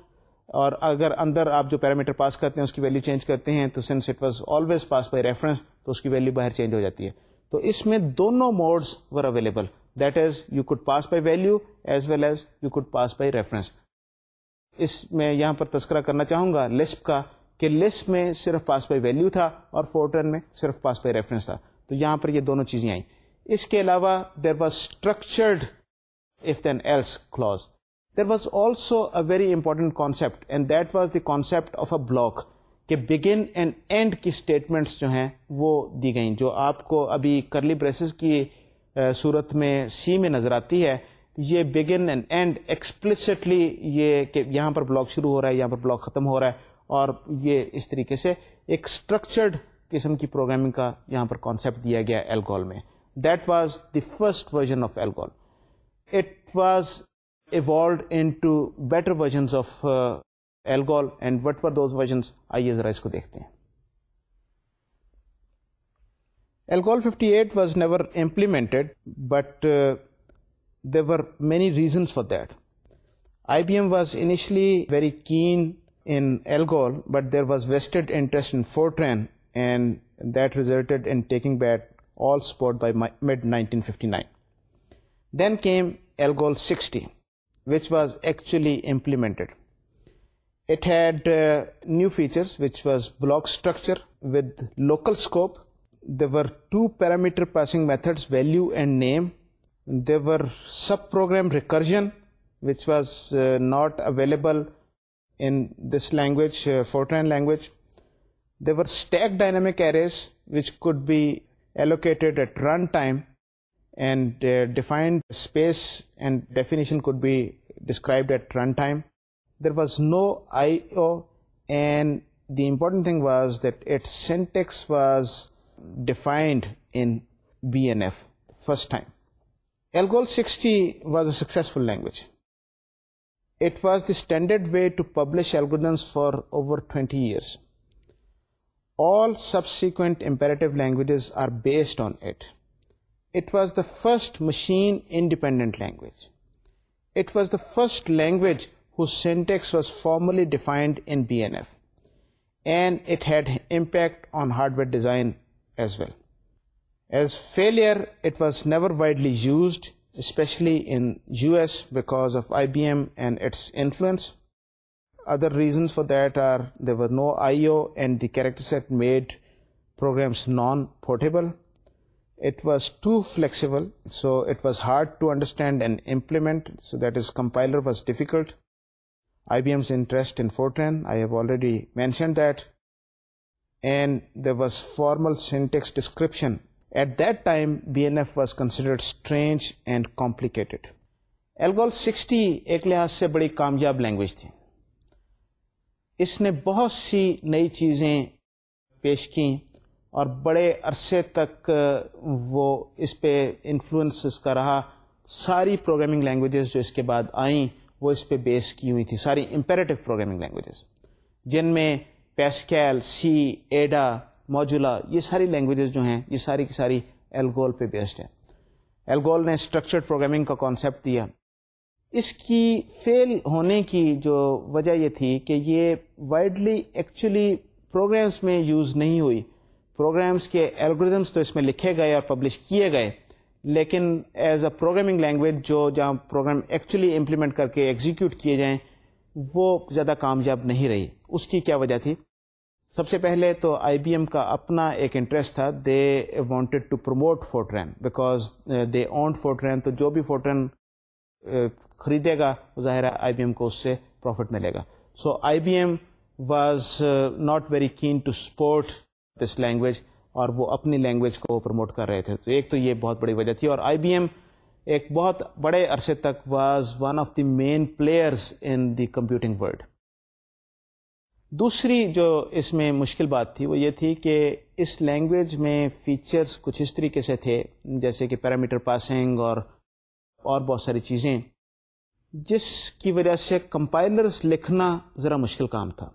اور اگر اندر آپ جو پیرامیٹر پاس کرتے ہیں اس کی ویلیو چینج کرتے ہیں تو since it was always pass by reference تو اس کی ویلیو باہر چینج ہو جاتی ہے تو اس میں دونوں modes were available that is you could pass by value as well as you could pass by reference اس میں یہاں پر تذکرہ کرنا چاہوں گا لسپ کا کہ لسپ میں صرف پاس بائی ویلیو تھا اور فورٹرن میں صرف پاس بائی ریفرنس تھا تو یہاں پر یہ دونوں چیزیں آئیں اس کے علاوہ there was structured then else clause there was also a very important concept and that was the concept of a block کہ بگن اینڈ اینڈ کی اسٹیٹمنٹس جو ہیں وہ دی گئیں جو آپ کو ابھی کرلی بریسز کی صورت میں سی میں نظر آتی ہے یہ بگن اینڈ اینڈ ایکسپلسٹلی یہ کہ یہاں پر بلاک شروع ہو رہا ہے یہاں پر بلاک ختم ہو رہا ہے اور یہ اس طریقے سے ایک اسٹرکچرڈ قسم کی پروگرامنگ کا یہاں پر کانسیپٹ دیا گیا الگول میں that was the first version of ALGOL it was evolved into better versions of ALGOL and what for those versions آئیے ذرا اس کو دیکھتے ہیں ALGOL 58 was never implemented but there are many reasons for that I B M was initially very keen in ALGOL but there was vested interest in Fortran and that resulted in taking back all sport by mid-1959. Then came Algol 60, which was actually implemented. It had uh, new features, which was block structure with local scope. There were two parameter passing methods, value and name. There were sub-program recursion, which was uh, not available in this language, uh, Fortran language. They were stacked dynamic arrays which could be allocated at runtime, and uh, defined space and definition could be described at runtime. There was no I/O, and the important thing was that its syntax was defined in BNF first time. ALGOL 60 was a successful language. It was the standard way to publish algorithms for over 20 years. All subsequent imperative languages are based on it. It was the first machine-independent language. It was the first language whose syntax was formally defined in BNF, and it had impact on hardware design as well. As failure, it was never widely used, especially in US because of IBM and its influence. Other reasons for that are do I O and the character set made programs non portable it was too flexible so it was hard to understand and implement so that is compiler was difficult mention that and the was formal syntax description at that time B F was complicated ALGOL sixty ایک لحاظ سے بڑی کامیاب language تھی اس نے بہت سی نئی چیزیں پیش کیں اور بڑے عرصے تک وہ اس پہ انفلوئنس اس کا رہا ساری پروگرامنگ لینگویجز جو اس کے بعد آئیں وہ اس پہ بیس کی ہوئی تھی ساری امپیریٹو پروگرامنگ لینگویجز جن میں پیسکیل سی ایڈا موجولا یہ ساری لینگویجز جو ہیں یہ ساری کی ساری الگول پہ بیسڈ ہیں الگول نے اسٹرکچرڈ پروگرامنگ کا کانسیپٹ دیا اس کی فیل ہونے کی جو وجہ یہ تھی کہ یہ وائڈلی ایکچولی پروگرامس میں یوز نہیں ہوئی پروگرامس کے الگوریدمس تو اس میں لکھے گئے اور پبلش کیے گئے لیکن ایز اے پروگرامنگ لینگویج جو جہاں پروگرام ایکچولی امپلیمنٹ کر کے ایگزیکیوٹ کیے جائیں وہ زیادہ کامیاب نہیں رہی اس کی کیا وجہ تھی سب سے پہلے تو آئی بی ایم کا اپنا ایک انٹرسٹ تھا they wanted to promote Fortran because they owned Fortran تو جو بھی فورٹرین خریدے گا ظاہر ہے آئی بی ایم کو اس سے پروفٹ ملے گا so I B M was not very keen to support this language اور وہ اپنی لینگویج کو پروموٹ کر رہے تھے تو ایک تو یہ بہت بڑی وجہ تھی اور آئی بی ایم ایک بہت بڑے عرصے تک was one of the main players in the computing world دوسری جو اس میں مشکل بات تھی وہ یہ تھی کہ اس لینگویج میں فیچرز کچھ اس طریقے سے تھے جیسے کہ پیرامیٹر پاسنگ اور اور بہت ساری چیزیں جس کی وجہ سے کمپائلرس لکھنا ذرا مشکل کام تھا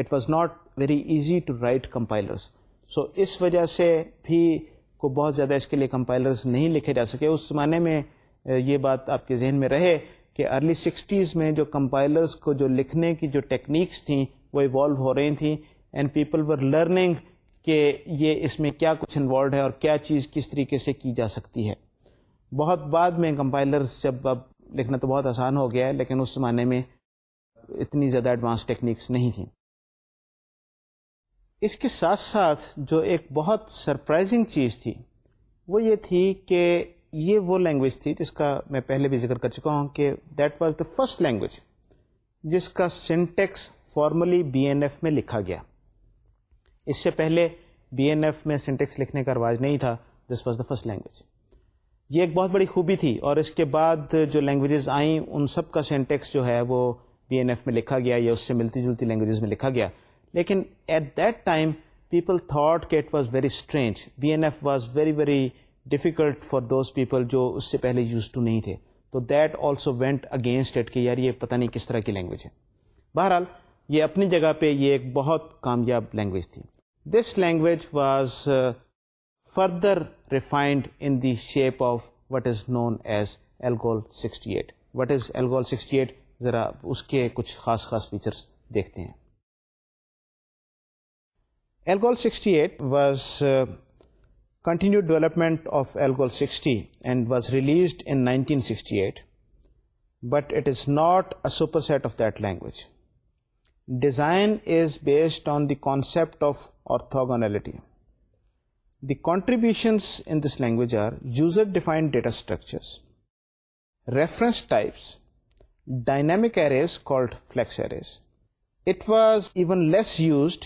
it was not very easy to write compilers so اس وجہ سے بھی کو بہت زیادہ اس کے لیے کمپائلرس نہیں لکھے جا سکے اس زمانے میں یہ بات آپ کے ذہن میں رہے کہ ارلی سکسٹیز میں جو کمپائلرس کو جو لکھنے کی جو ٹیکنیکس تھیں وہ ایوالو ہو رہی تھیں اینڈ پیپل ور لرننگ کہ یہ اس میں کیا کچھ انوالوڈ ہے اور کیا چیز کس طریقے سے کی جا سکتی ہے بہت بعد میں کمپائلرس جب اب لکھنا تو بہت آسان ہو گیا ہے لیکن اس زمانے میں اتنی زیادہ ایڈوانس ٹیکنیکس نہیں تھیں اس کے ساتھ ساتھ جو ایک بہت سرپرائزنگ چیز تھی وہ یہ تھی کہ یہ وہ لینگویج تھی جس کا میں پہلے بھی ذکر کر چکا ہوں کہ that was the first language جس کا syntax formally B N F میں لکھا گیا اس سے پہلے بی این ایف میں سنٹیکس لکھنے کا رواج نہیں تھا this was the first language یہ ایک بہت بڑی خوبی تھی اور اس کے بعد جو لینگویجز آئیں ان سب کا سینٹیکس جو ہے وہ بی این ایف میں لکھا گیا یا اس سے ملتی جلتی لینگویجز میں لکھا گیا لیکن at that time people thought کہ it was very strange B N F was very very difficult for those people جو اس سے پہلے یوز ٹو نہیں تھے تو that also went against it کہ یار یہ پتہ نہیں کس طرح کی لینگویج ہے بہرحال یہ اپنی جگہ پہ یہ ایک بہت کامیاب لینگویج تھی this language was further refined in the shape of what is known as ALGOL sixty eight what is ALGOL sixty eight ذرا اس کے کچھ خاص خاص فیچرس دیکھتے ہیں superset of that language design is based on the concept of orthogonality the contribution are user defined structures dynamic flex arrays it was even less used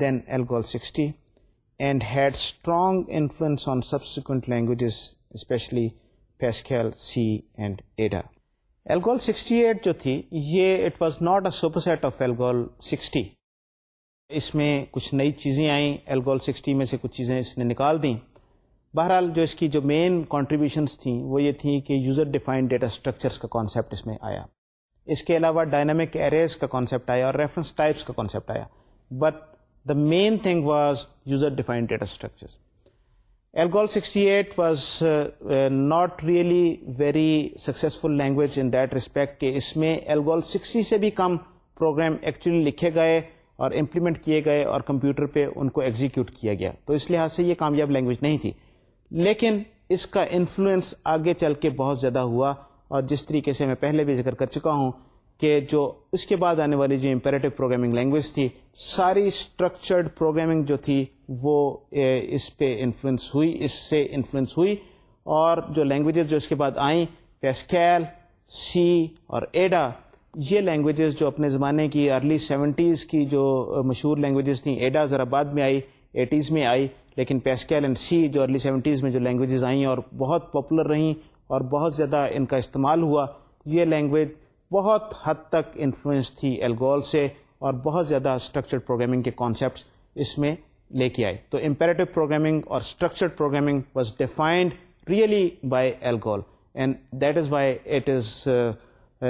than ALGOL sixty and had strong influence languages especially of ALGOL sixty اس میں کچھ نئی چیزیں آئیں ALGOL sixty میں سے کچھ چیزیں اس نے نکال دیں بہرحال جو اس کی جو مین کانٹریبیوشنس تھیں وہ یہ تھیں کہ یوزر ڈیفائنڈ ڈیٹا اسٹرکچرس کا کانسیپٹ اس میں آیا اس کے علاوہ ڈائنامک ایریز کا کانسیپٹ آیا اور ریفرنس ٹائپس کا کانسیپٹ آیا but the main thing was user defined data structure ALGOL sixty eight was not really very successful language in that respect کہ اس میں الگول سکسٹی سے بھی کم پروگرام ایکچولی لکھے گئے اور امپلیمنٹ کیے گئے اور کمپیوٹر پہ ان کو ایگزیکیوٹ کیا گیا تو اس لحاظ سے یہ کامیاب لینگویج نہیں تھی لیکن اس کا انفلوئنس آگے چل کے بہت زیادہ ہوا اور جس طریقے سے میں پہلے بھی ذکر کر چکا ہوں کہ جو اس کے بعد آنے والی جو امپیریٹو پروگرامنگ لینگویج تھی ساری اسٹرکچرڈ پروگرامنگ جو تھی وہ اس پہ انفلوئنس ہوئی اس سے انفلوئنس ہوئی اور جو لینگویجز جو اس کے بعد آئیں پیسکیل سی اور ایڈا یہ لینگویجز جو اپنے زمانے کی ارلی سیونٹیز کی جو مشہور لینگویجز تھیں ایڈا ذرا بعد میں آئی ایٹیز میں آئی لیکن پیسکیل اینڈ سی جو ارلی سیونٹیز میں جو لینگویجز آئیں اور بہت پاپولر رہیں اور بہت زیادہ ان کا استعمال ہوا یہ لینگویج بہت حد تک انفلوئنس تھی الگول سے اور بہت زیادہ اسٹرکچرڈ پروگرامنگ کے کانسیپٹس اس میں لے کے آئے تو امپیریٹو پروگرامنگ اور structured programming was defined really by ALGOL and that is why it is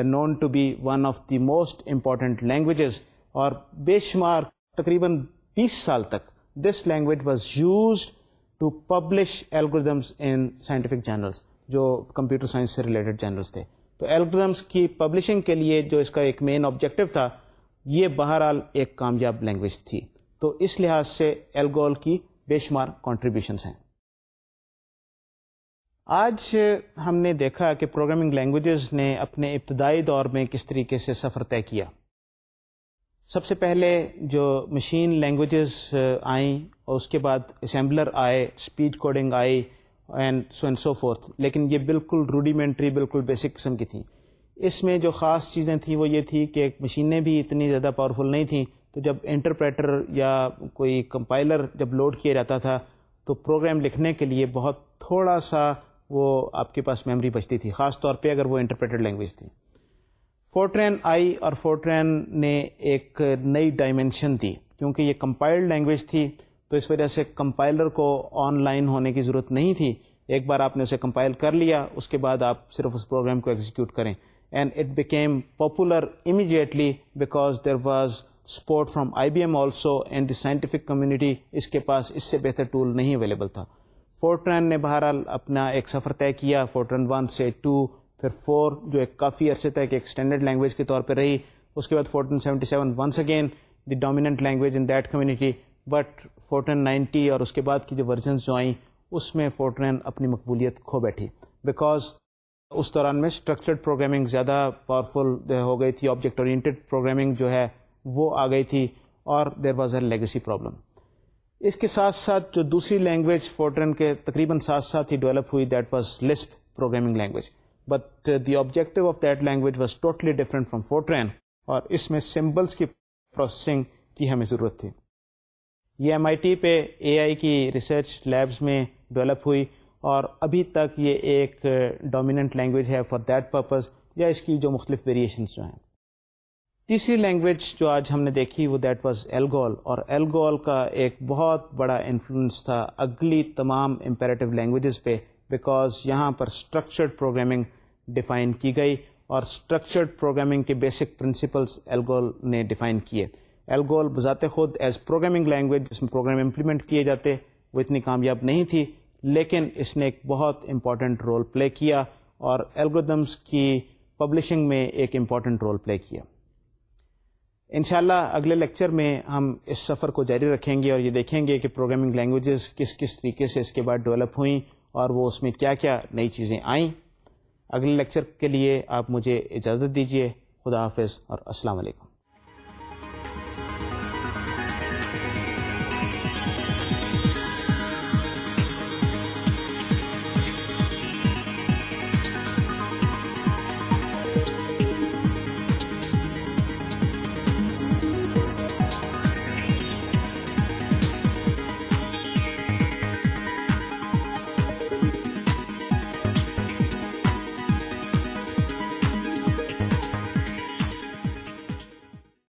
known to be one of the most important languages اور بے شمار تقریباً بیس سال تک this language was used to publish algorithms in scientific journals جو computer science سے related journals تھے تو ایلگوزمس کی پبلشنگ کے لیے جو اس کا ایک مین آبجیکٹو تھا یہ بہرحال ایک کامیاب لینگویج تھی تو اس لحاظ سے ایلگول کی بے شمار کانٹریبیوشنس ہیں آج ہم نے دیکھا کہ پروگرامنگ لینگویجز نے اپنے ابتدائی دور میں کس طریقے سے سفر طے کیا سب سے پہلے جو مشین لینگویجز آئیں اور اس کے بعد اسمبلر آئے speed coding I and so and so forth لیکن یہ بالکل روڈیمنٹری بالکل بیسک قسم کی تھیں اس میں جو خاص چیزیں تھیں وہ یہ تھی کہ مشینیں بھی اتنی زیادہ پاورفل نہیں تھیں تو جب انٹرپریٹر یا کوئی کمپائلر جب لوڈ کیا جاتا تھا تو پروگرام لکھنے کے لیے بہت تھوڑا سا وہ آپ کے پاس میموری بچتی تھی خاص طور پہ اگر وہ انٹرپریٹڈ لینگویج تھی فورٹرین آئی اور فورٹرین نے ایک نئی ڈائمینشن دی کیونکہ یہ کمپائلڈ لینگویج تھی تو اس وجہ سے کمپائلر کو آن لائن ہونے کی ضرورت نہیں تھی ایک بار آپ نے اسے کمپائل کر لیا اس کے بعد آپ صرف اس پروگرام کو ایگزیکیوٹ کریں and it became popular immediately because there was support from I B M also and the scientific community اس کے پاس اس سے بہتر ٹول نہیں اویلیبل تھا فورٹرن نے بہرحال اپنا ایک سفر طے کیا فورٹرن ون سے ٹو پھر فور جو ایک کافی عرصے تک ایکسٹینڈ لینگویج کے طور پہ رہی اس کے بعد Fortran seventy seven once again the dominant language in that community but Fortran ninety اور اس کے بعد کی جو ورژنس جو آئیں اس میں فورٹرن اپنی مقبولیت کھو بیٹھی بیکاز اس دوران میں اسٹرکچرڈ پروگرامنگ زیادہ پاورفل ہو گئی تھی آبجیکٹ اورینٹیڈ پروگرامنگ جو ہے وہ آ گئی تھی اور there was a legacy problem اس کے ساتھ ساتھ جو دوسری لینگویج فورٹرن کے تقریباً ساتھ ساتھ ہی ڈیولپ ہوئی that was Lisp programming language but the objective of that language was totally different from Fortran اور اس میں سمبلس کی پروسیسنگ کی ہمیں ضرورت تھی یہ ایم آئی ٹی پہ اے آئی کی ریسرچ لیبز میں ڈیولپ ہوئی اور ابھی تک یہ ایک ڈومیننٹ uh, لینگویج ہے فار دیٹ پرپز یا اس کی جو مختلف ویریشنس جو ہیں تیسری لینگویج جو آج ہم نے دیکھی وہ دیٹ واز ایلگول اور ایلگول کا ایک بہت بڑا انفلوئنس تھا اگلی تمام امپیریٹو لینگویجز پہ بیکاز یہاں پر اسٹرکچرڈ پروگرامنگ ڈیفائن کی گئی اور اسٹرکچرڈ پروگرامنگ کے بیسک پرنسپلس ایلگول نے ڈیفائن کیے ایلگول بذات خود ایز پروگرامنگ لینگویج جس میں پروگرام امپلیمنٹ کیے جاتے وہ اتنی کامیاب نہیں تھی لیکن اس نے ایک بہت امپارٹنٹ رول پلے کیا اور ایلگودمس کی پبلشنگ میں ایک امپورٹنٹ رول پلے کیا انشاءاللہ اللہ اگلے لیکچر میں ہم اس سفر کو جاری رکھیں گے اور یہ دیکھیں گے کہ پروگرامنگ لینگویجز کس کس طریقے سے اس کے بعد ڈیولپ ہوئیں اور وہ اس میں کیا کیا نئی چیزیں آئیں اگلے لیکچر کے لیے آپ مجھے اجازت دیجیے خدا حافظ اور السلام علیکم